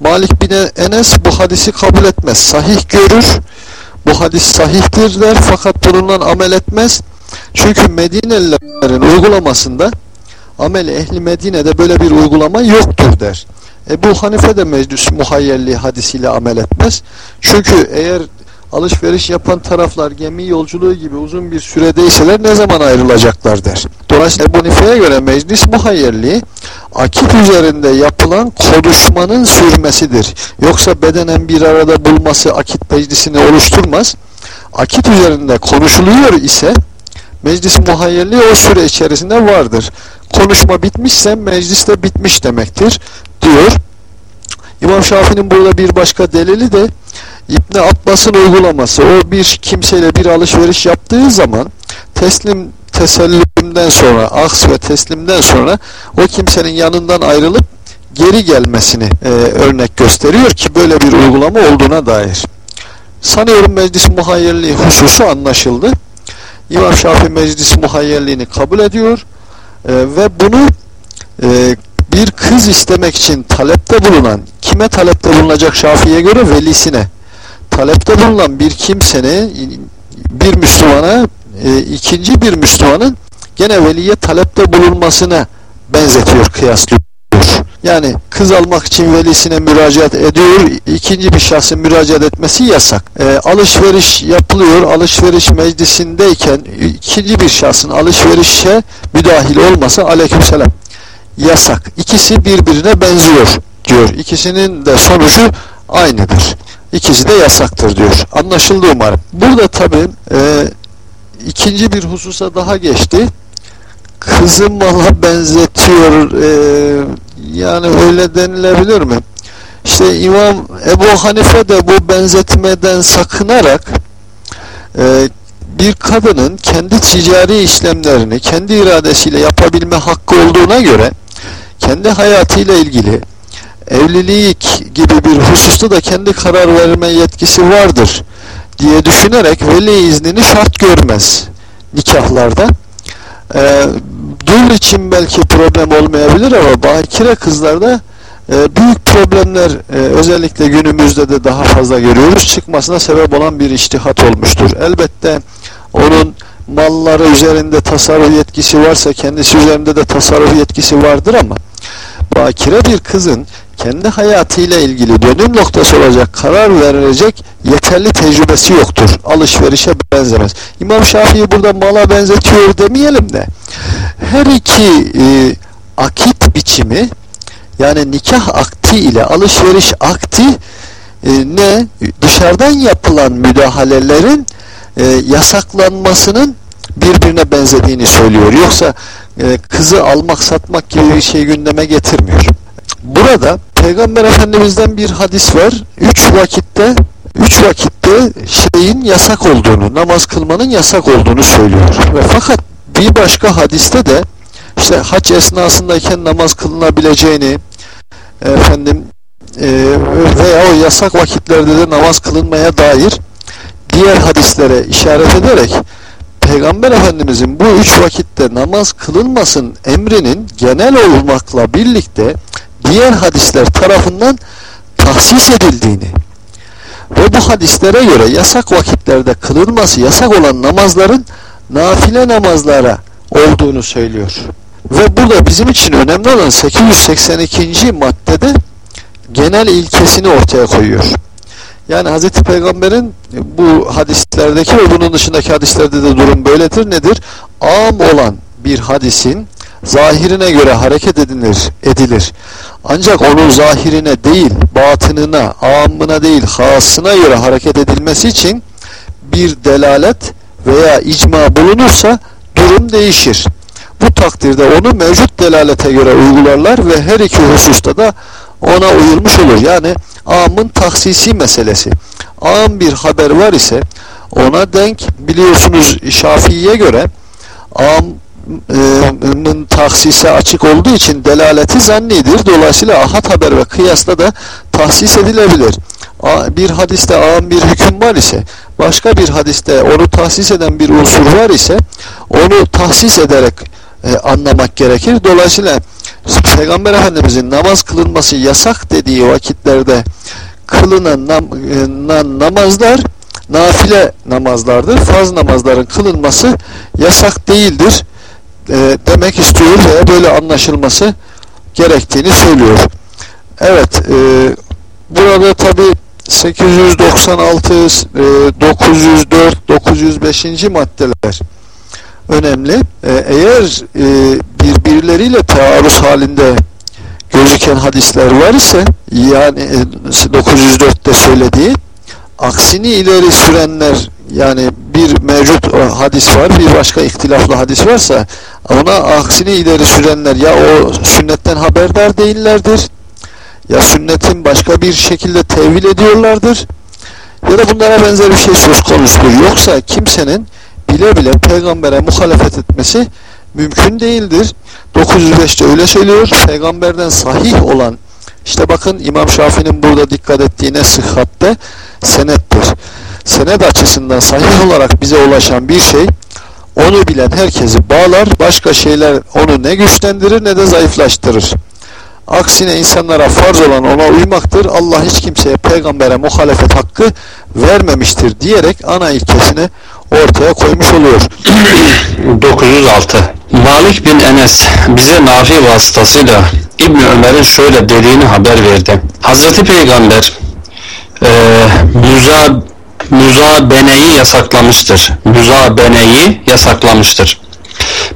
Malik bin Enes bu hadisi kabul etmez. Sahih görür. Bu hadis sahihtir der fakat bununla amel etmez. Çünkü Medinelilerin uygulamasında amel ehli Medine'de böyle bir uygulama yoktur der. Ebu Hanife de meclis muhayyerliği hadisiyle amel etmez. Çünkü eğer alışveriş yapan taraflar gemi yolculuğu gibi uzun bir süredeyseler ne zaman ayrılacaklar der. Dolayısıyla Ebu Hanife'ye göre meclis muhayyerliği akit üzerinde yapılan konuşmanın sürmesidir. Yoksa bedenen bir arada bulması akit meclisini oluşturmaz. Akit üzerinde konuşuluyor ise meclis muhayyerliği o süre içerisinde vardır. konuşma bitmişse meclis de bitmiş demektir diyor. İmam Şafii'nin burada bir başka delili de İbni Abbas'ın uygulaması. O bir kimseyle bir alışveriş yaptığı zaman teslim tesellimden sonra, aks ve teslimden sonra o kimsenin yanından ayrılıp geri gelmesini e, örnek gösteriyor ki böyle bir uygulama olduğuna dair. Sanıyorum meclis muhayyerliği hususu anlaşıldı. İmam Şafii meclis muhayyerliğini kabul ediyor e, ve bunu e, bir kız istemek için talepte bulunan, kime talepte bulunacak Şafii'ye göre velisine, talepte bulunan bir kimsenin bir Müslümana e, ikinci bir Müslümanın gene veliye talepte bulunmasına benzetiyor, kıyaslıyor. Yani kız almak için velisine müracaat ediyor, ikinci bir şahsın müracaat etmesi yasak. E, alışveriş yapılıyor, alışveriş meclisindeyken ikinci bir şahsın alışverişe müdahil olması aleykümselam yasak. İkisi birbirine benziyor diyor. İkisinin de sonucu aynıdır. İkisi de yasaktır diyor. Anlaşıldı umarım. Burada tabi e, ikinci bir hususa daha geçti. Kızı mala benzetiyor e, yani öyle denilebilir mi? İşte İmam Ebu Hanife de bu benzetmeden sakınarak e, bir kadının kendi ticari işlemlerini kendi iradesiyle yapabilme hakkı olduğuna göre kendi hayatıyla ilgili evlilik gibi bir hususta da kendi karar verme yetkisi vardır diye düşünerek veli iznini şart görmez nikahlarda. E, dul için belki problem olmayabilir ama bakire kızlarda e, büyük problemler e, özellikle günümüzde de daha fazla görüyoruz. Çıkmasına sebep olan bir iştihat olmuştur. Elbette onun malları üzerinde tasarruf yetkisi varsa kendisi üzerinde de tasarruf yetkisi vardır ama bakire bir kızın kendi hayatıyla ilgili dönüm noktası olacak karar verecek yeterli tecrübesi yoktur. Alışverişe benzemez. İmam Şafii burada mala benzetiyor demeyelim de her iki e, akit biçimi yani nikah akti ile alışveriş akti e, ne dışarıdan yapılan müdahalelerin e, yasaklanmasının birbirine benzediğini söylüyor. Yoksa e, kızı almak satmak gibi bir şey gündeme getirmiyor. Burada Peygamber Efendimiz'den bir hadis var. Üç vakitte üç vakitte şeyin yasak olduğunu, namaz kılmanın yasak olduğunu söylüyor. Ve fakat bir başka hadiste de işte hac esnasındayken namaz kılınabileceğini efendim e, veya o yasak vakitlerde de namaz kılınmaya dair diğer hadislere işaret ederek Peygamber Efendimizin bu üç vakitte namaz kılınmasın emrinin genel olmakla birlikte diğer hadisler tarafından tahsis edildiğini ve bu hadislere göre yasak vakitlerde kılınması yasak olan namazların nafile namazlara olduğunu söylüyor. Ve burada bizim için önemli olan 882. maddede genel ilkesini ortaya koyuyor. Yani Hz. Peygamber'in bu hadislerdeki ve bunun dışındaki hadislerde de durum böyledir. Nedir? Am olan bir hadisin zahirine göre hareket edilir, edilir. Ancak onun zahirine değil, batınına, amına değil, hasına göre hareket edilmesi için bir delalet veya icma bulunursa durum değişir. Bu takdirde onu mevcut delalete göre uygularlar ve her iki hususta da ona uyulmuş olur. Yani amın taksisi meselesi. Am bir haber var ise ona denk biliyorsunuz Şafii'ye göre amın taksisi açık olduğu için delaleti zannidir. Dolayısıyla ahad haber ve kıyasla da tahsis edilebilir. Bir hadiste am bir hüküm var ise başka bir hadiste onu tahsis eden bir unsur var ise onu tahsis ederek e, anlamak gerekir. Dolayısıyla Peygamber Efendimizin namaz kılınması yasak dediği vakitlerde kılınan nam, e, namazlar nafile namazlardır. Farz namazların kılınması yasak değildir e, demek istiyor veya böyle anlaşılması gerektiğini söylüyor. Evet e, burada tabi 896 e, 904 905. maddeler önemli. E, eğer e, birbirleriyle taarruz halinde gözüken hadisler var ise yani e, 904'te söylediği aksini ileri sürenler yani bir mevcut hadis var bir başka ihtilaflı hadis varsa Ona aksini ileri sürenler ya o sünnetten haberdar değillerdir ya sünnetin başka bir şekilde tevil ediyorlardır ya da bunlara benzer bir şey söz konusudur. Yoksa kimsenin bile bile peygambere muhalefet etmesi mümkün değildir. 905'te öyle söylüyor. Peygamberden sahih olan işte bakın İmam Şafii'nin burada dikkat ettiğine sıhhatte senettir. Senet açısından sahih olarak bize ulaşan bir şey onu bilen herkesi bağlar. Başka şeyler onu ne güçlendirir ne de zayıflaştırır. Aksine insanlara farz olan ona uymaktır. Allah hiç kimseye peygambere muhalefet hakkı vermemiştir diyerek ana ilkesini ortaya koymuş oluyor. 906 Malik bin Enes bize Nafi vasıtasıyla İbni Ömer'in şöyle dediğini haber verdi. Hazreti Peygamber e, müza, müzabeneyi yasaklamıştır. Müzabeneyi yasaklamıştır.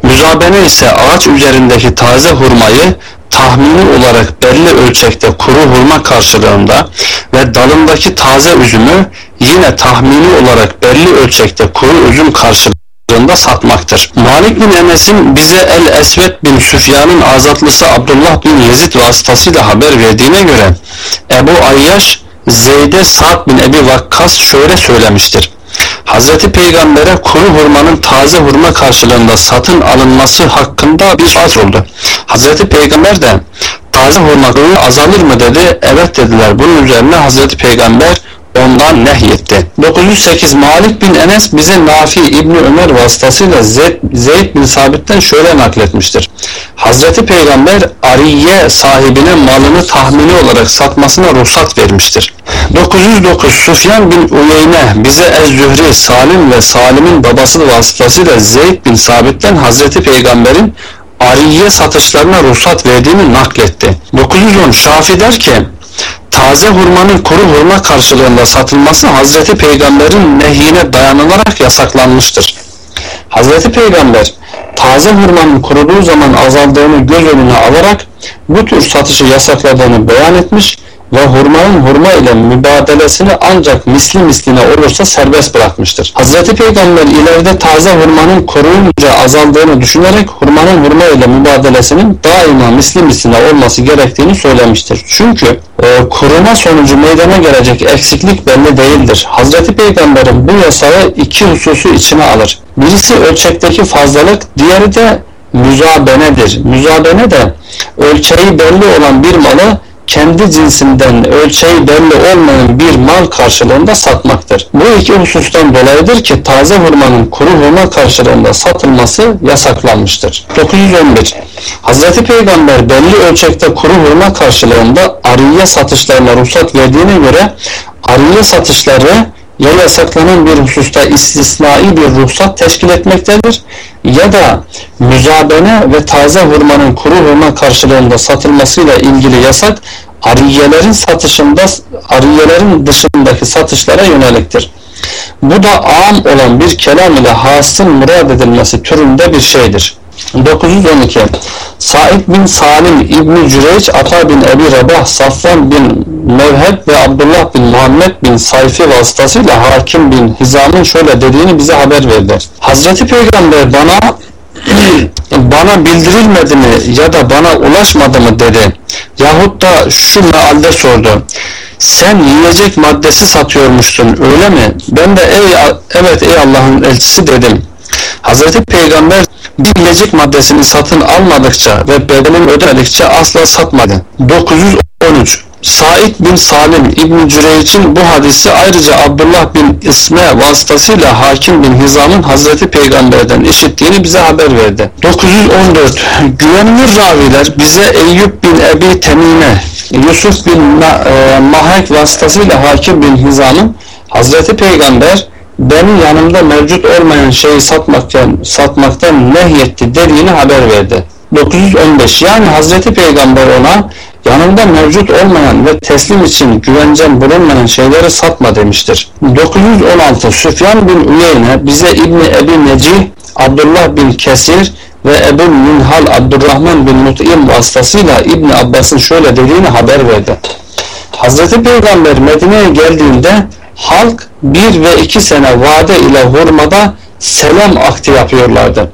Müzabene ise ağaç üzerindeki taze hurmayı tahmini olarak belli ölçekte kuru hurma karşılığında ve dalındaki taze üzümü yine tahmini olarak belli ölçekte kuru üzüm karşılığında satmaktır. Malik bin Enes'in bize El Esvet bin Süfyan'ın azatlısı Abdullah bin Yezid vasıtasıyla haber verdiğine göre Ebu Ayyaş Zeyd'e Sa'd bin Ebi Vakkas şöyle söylemiştir. Hazreti Peygamber'e kuru hurmanın taze hurma karşılığında satın alınması hakkında bir az oldu. Hazreti Peygamber de taze hurma azalır mı dedi. Evet dediler. Bunun üzerine Hazreti Peygamber ondan nehyetti. 908 Malik bin Enes bize Nafi İbni Ömer vasıtasıyla Zeyd, bin Sabit'ten şöyle nakletmiştir. Hazreti Peygamber Ariye sahibine malını tahmini olarak satmasına ruhsat vermiştir. 909 Sufyan bin Uyeyne bize Ez-Zühri Salim ve Salim'in babası vasıtasıyla Zeyd bin Sabit'ten Hazreti Peygamber'in Ariye satışlarına ruhsat verdiğini nakletti. 910 Şafi der ki taze hurmanın kuru hurma karşılığında satılması Hazreti Peygamber'in nehyine dayanılarak yasaklanmıştır. Hazreti Peygamber taze hurmanın kuruduğu zaman azaldığını göz önüne alarak bu tür satışı yasakladığını beyan etmiş ve hurmanın hurma ile mübadelesini ancak misli misline olursa serbest bırakmıştır. Hazreti Peygamber ileride taze hurmanın koruyunca azaldığını düşünerek hurmanın hurma ile mübadelesinin daima misli misline olması gerektiğini söylemiştir. Çünkü e, kuruma sonucu meydana gelecek eksiklik belli değildir. Hazreti Peygamber'in bu yasağı iki hususu içine alır. Birisi ölçekteki fazlalık, diğeri de müzabenedir. Müzabene de ölçeği belli olan bir malı kendi cinsinden ölçeği belli olmayan bir mal karşılığında satmaktır. Bu iki husustan dolayıdır ki taze hurmanın kuru hurma karşılığında satılması yasaklanmıştır. 911 Hz. Peygamber belli ölçekte kuru hurma karşılığında ariye satışlarına ruhsat verdiğine göre ariye satışları ya yasaklanan bir hususta istisnai bir ruhsat teşkil etmektedir ya da müzabene ve taze hurmanın kuru hurma karşılığında satılmasıyla ilgili yasak ariyelerin satışında ariyelerin dışındaki satışlara yöneliktir. Bu da am olan bir kelam ile hasın murad edilmesi türünde bir şeydir. 912 Said bin Salim İbni Cüreyç Ata bin Ebi Rabah Safvan bin Mevheb ve Abdullah bin Muhammed bin Sayfi vasıtasıyla Hakim bin Hizam'ın şöyle dediğini bize haber verdi. Hazreti Peygamber bana bana bildirilmedi mi ya da bana ulaşmadı mı dedi. Yahut da şu mealde sordu. Sen yiyecek maddesi satıyormuşsun öyle mi? Ben de ey, evet ey Allah'ın elçisi dedim. Hazreti Peygamber bir yiyecek maddesini satın almadıkça ve bedelini ödemedikçe asla satmadı. 913 Said bin Salim İbn Cüreyç'in bu hadisi ayrıca Abdullah bin İsme vasıtasıyla Hakim bin Hizam'ın Hazreti Peygamber'den işittiğini bize haber verdi. 914 Güvenilir raviler bize Eyüp bin Ebi Temime, Yusuf bin e, Mahek vasıtasıyla Hakim bin Hizam'ın Hazreti Peygamber benim yanımda mevcut olmayan şeyi satmaktan, satmaktan nehyetti dediğini haber verdi. 915 yani Hazreti Peygamber ona yanında mevcut olmayan ve teslim için güvencem bulunmayan şeyleri satma demiştir. 916 Süfyan bin Uyeyne bize İbni Ebi Necih, Abdullah bin Kesir ve Ebu Minhal Abdurrahman bin Mut'im vasıtasıyla İbni Abbas'ın şöyle dediğini haber verdi. Hazreti Peygamber Medine'ye geldiğinde halk bir ve iki sene vade ile hurmada selam akti yapıyorlardı.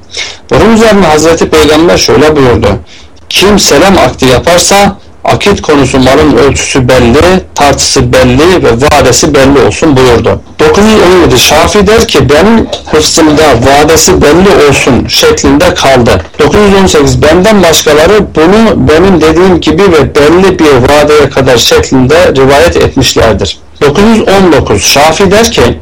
Bunun üzerine Hazreti Peygamber şöyle buyurdu. Kim selam akdi yaparsa akit konusu malın ölçüsü belli, tartısı belli ve vadesi belli olsun buyurdu. 917 Şafi der ki benim hıfzımda vadesi belli olsun şeklinde kaldı. 918 benden başkaları bunu benim dediğim gibi ve belli bir vadeye kadar şeklinde rivayet etmişlerdir. 919 Şafi der ki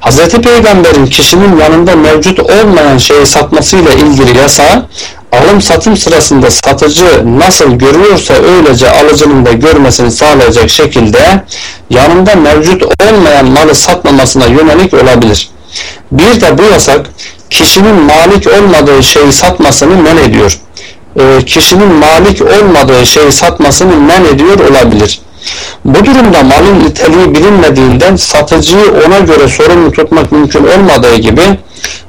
Hz. Peygamber'in kişinin yanında mevcut olmayan şeyi satmasıyla ilgili yasağı alım satım sırasında satıcı nasıl görüyorsa öylece alıcının da görmesini sağlayacak şekilde yanında mevcut olmayan malı satmamasına yönelik olabilir. Bir de bu yasak kişinin malik olmadığı şeyi satmasını men ediyor. E, kişinin malik olmadığı şeyi satmasını men ediyor olabilir. Bu durumda malın niteliği bilinmediğinden satıcıyı ona göre sorumlu tutmak mümkün olmadığı gibi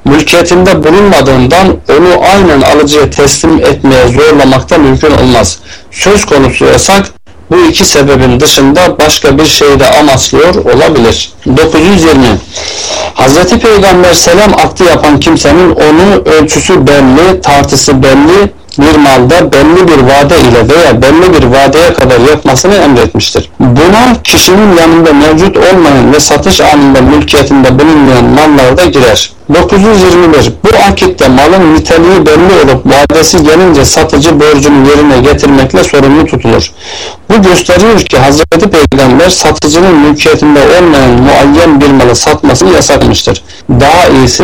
mülkiyetinde bulunmadığından onu aynen alıcıya teslim etmeye zorlamak da mümkün olmaz. Söz konusu yasak bu iki sebebin dışında başka bir şey de amaçlıyor olabilir. 920 Hz. Peygamber selam akdi yapan kimsenin onu ölçüsü belli, tartısı belli, bir malda belli bir vade ile veya belli bir vadeye kadar yapmasını emretmiştir. Buna kişinin yanında mevcut olmayan ve satış anında mülkiyetinde bulunmayan mallar da girer. 921. Bu akitte malın niteliği belli olup vadesi gelince satıcı borcunu yerine getirmekle sorumlu tutulur. Bu gösteriyor ki Hz. Peygamber satıcının mülkiyetinde olmayan muayyen bir malı satmasını yasaklamıştır. Daha iyisi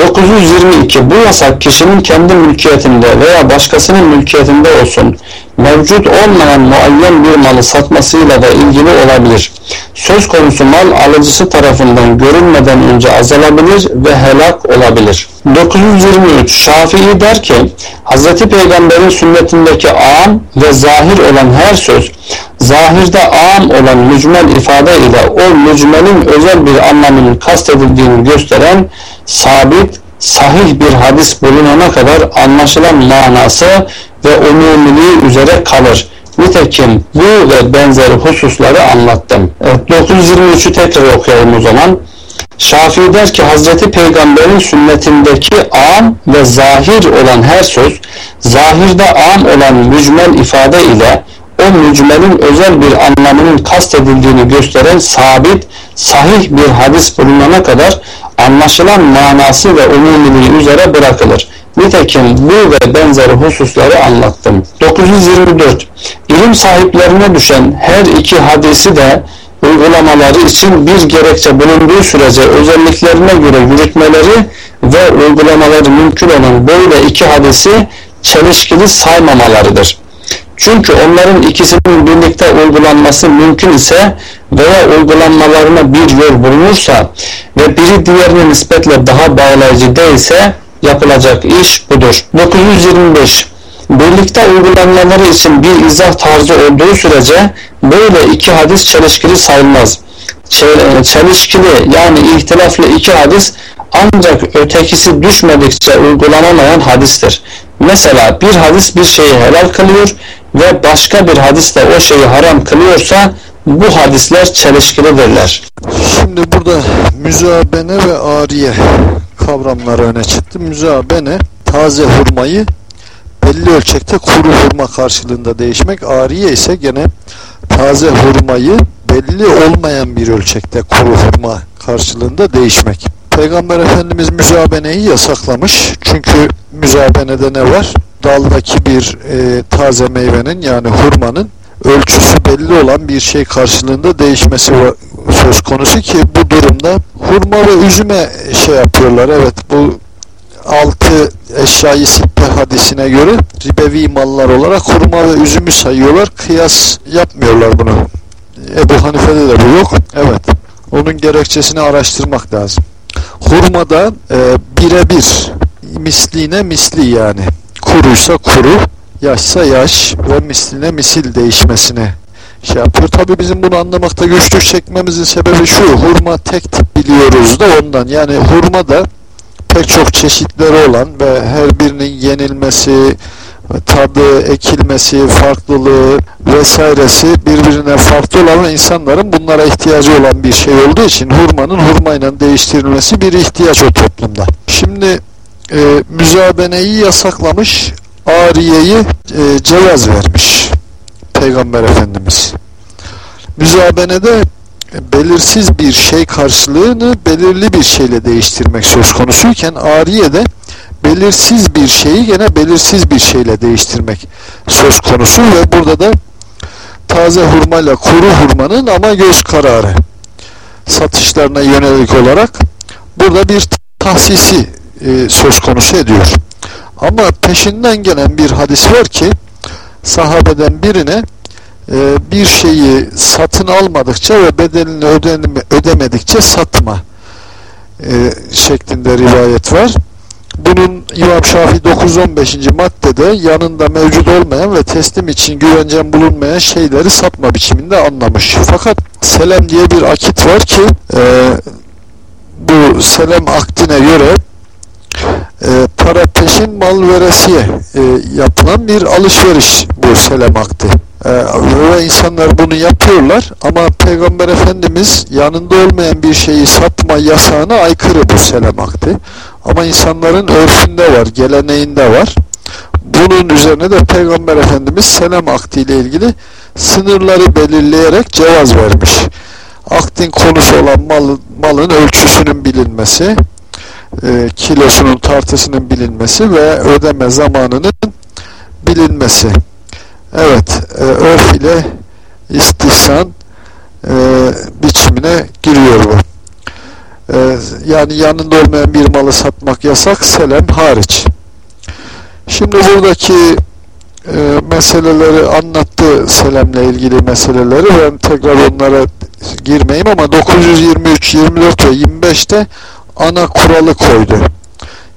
922. Bu yasak kişinin kendi mülkiyetinde veya başkasının mülkiyetinde olsun mevcut olmayan muayyen bir malı satmasıyla da ilgili olabilir. Söz konusu mal alıcısı tarafından görülmeden önce azalabilir ve helak olabilir. 923 Şafii der ki Hz. Peygamber'in sünnetindeki am ve zahir olan her söz zahirde am olan mücmel ifade ile o mücmelin özel bir anlamının kastedildiğini gösteren sabit, sahih bir hadis bulunana kadar anlaşılan manası ve umumiliği üzere kalır. Nitekim bu ve benzeri hususları anlattım. Evet, 923'ü tekrar okuyalım o zaman. Şafii der ki Hazreti Peygamber'in sünnetindeki am ve zahir olan her söz, zahirde am olan mücmel ifade ile o mücmelin özel bir anlamının kastedildiğini gösteren sabit, sahih bir hadis bulunana kadar anlaşılan manası ve umumiliği üzere bırakılır. Nitekim bu ve benzeri hususları anlattım. 924. İlim sahiplerine düşen her iki hadisi de uygulamaları için bir gerekçe bulunduğu sürece özelliklerine göre yürütmeleri ve uygulamaları mümkün olan böyle iki hadisi çelişkili saymamalarıdır. Çünkü onların ikisinin birlikte uygulanması mümkün ise veya uygulanmalarına bir yol bulunursa ve biri diğerine nispetle daha bağlayıcı değilse yapılacak iş budur. 925 Birlikte uygulanmaları için bir izah tarzı olduğu sürece böyle iki hadis çelişkili sayılmaz. Çelişkili yani ihtilaflı iki hadis ancak ötekisi düşmedikçe uygulanamayan hadistir. Mesela bir hadis bir şeyi helal kılıyor ve başka bir hadis de o şeyi haram kılıyorsa bu hadisler çelişkilidirler. Şimdi burada müzabene ve ariye kavramları öne çıktı. Müzabene taze hurmayı belli ölçekte kuru hurma karşılığında değişmek. Ariye ise gene taze hurmayı belli olmayan bir ölçekte kuru hurma karşılığında değişmek. Peygamber Efendimiz müzabeneyi yasaklamış. Çünkü müzabenede ne var? Daldaki bir e, taze meyvenin yani hurmanın ölçüsü belli olan bir şey karşılığında değişmesi söz konusu ki bu durumda hurma ve üzüme şey yapıyorlar. Evet bu altı eşyayı sitte hadisine göre ribevi mallar olarak hurma ve üzümü sayıyorlar. Kıyas yapmıyorlar bunu. Ebu Hanife'de de bu yok. Evet. Onun gerekçesini araştırmak lazım. Hurmada e, birebir misline misli yani. Kuruysa kuru, yaşsa yaş ve misline misil değişmesine şey yapıyor. Tabi bizim bunu anlamakta güçlük çekmemizin sebebi şu. Hurma tek tip biliyoruz da ondan. Yani hurma da pek çok çeşitleri olan ve her birinin yenilmesi, tadı, ekilmesi, farklılığı vesairesi birbirine farklı olan insanların bunlara ihtiyacı olan bir şey olduğu için hurmanın hurmayla değiştirilmesi bir ihtiyaç o toplumda. Şimdi e, müzabeneyi yasaklamış, ariyeyi e, cevaz vermiş Peygamber Efendimiz. Müzabenede belirsiz bir şey karşılığını belirli bir şeyle değiştirmek söz konusuyken ariyede belirsiz bir şeyi gene belirsiz bir şeyle değiştirmek söz konusu ve burada da taze hurmayla kuru hurmanın ama göz kararı satışlarına yönelik olarak burada bir tahsisi e, söz konusu ediyor. Ama peşinden gelen bir hadis var ki sahabeden birine bir şeyi satın almadıkça ve bedelini ödeme, ödemedikçe satma e, şeklinde rivayet var. Bunun İmam Şafii 915. maddede yanında mevcut olmayan ve teslim için güvencen bulunmayan şeyleri satma biçiminde anlamış. Fakat Selem diye bir akit var ki e, bu Selem akdine göre e, para peşin mal veresiye e, yapılan bir alışveriş bu Selem akdi. Ve insanlar bunu yapıyorlar ama Peygamber Efendimiz yanında olmayan bir şeyi satma yasağına aykırı bu Selem akdi. Ama insanların örfünde var, geleneğinde var. Bunun üzerine de Peygamber Efendimiz Selem akdi ile ilgili sınırları belirleyerek cevaz vermiş. Akdin konusu olan mal, malın ölçüsünün bilinmesi, e, kilosunun tartısının bilinmesi ve ödeme zamanının bilinmesi. Evet, e, örf ile istihsan e, biçimine giriyor bu. E, yani yanında olmayan bir malı satmak yasak, selem hariç. Şimdi buradaki e, meseleleri anlattı Selem'le ilgili meseleleri. Ben tekrar onlara girmeyeyim ama 923, 24 ve 25'te ana kuralı koydu.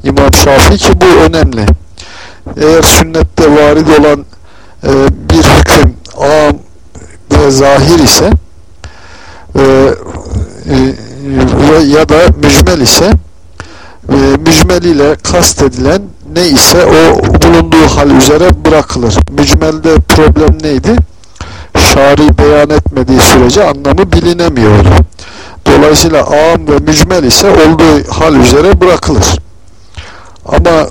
İmam Şafii ki bu önemli. Eğer sünnette varid olan e, bir hüküm am ve zahir ise e, e, ya da mücmel ise e, mücmel ile kastedilen ne ise o bulunduğu hal üzere bırakılır. Mücmelde problem neydi? Şari beyan etmediği sürece anlamı bilinemiyordu. Dolayısıyla am ve mücmel ise olduğu hal üzere bırakılır. Ama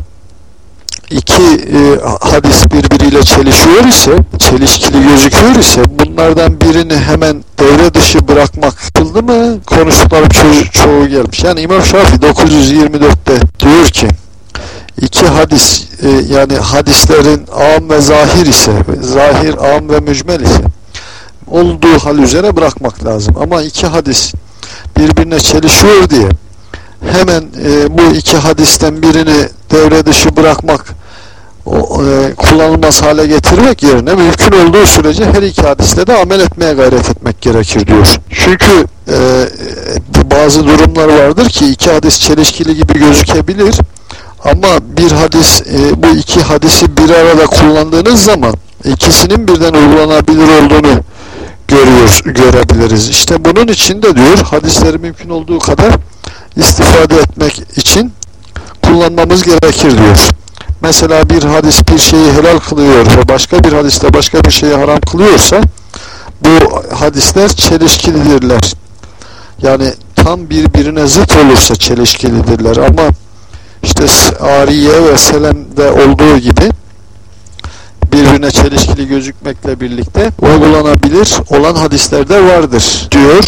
iki e, hadis birbiriyle çelişiyor ise, çelişkili gözüküyor ise bunlardan birini hemen devre dışı bırakmak kıldı mı konuştuklarım ço çoğu gelmiş. Yani İmam Şafii 924'te diyor ki iki hadis e, yani hadislerin am ve zahir ise zahir am ve mücmel ise olduğu hal üzere bırakmak lazım. Ama iki hadis birbirine çelişiyor diye hemen e, bu iki hadisten birini devre dışı bırakmak e, kullanılmaz hale getirmek yerine mümkün olduğu sürece her iki hadiste de amel etmeye gayret etmek gerekir diyor. Çünkü e, bazı durumlar vardır ki iki hadis çelişkili gibi gözükebilir ama bir hadis e, bu iki hadisi bir arada kullandığınız zaman ikisinin birden uygulanabilir olduğunu görüyor, görebiliriz. İşte bunun için de diyor hadisleri mümkün olduğu kadar istifade etmek için kullanmamız gerekir diyor. Mesela bir hadis bir şeyi helal kılıyor ve başka bir hadiste başka bir şeyi haram kılıyorsa bu hadisler çelişkilidirler. Yani tam birbirine zıt olursa çelişkilidirler ama işte Ariye ve Selem'de olduğu gibi birbirine çelişkili gözükmekle birlikte uygulanabilir olan hadislerde vardır diyor.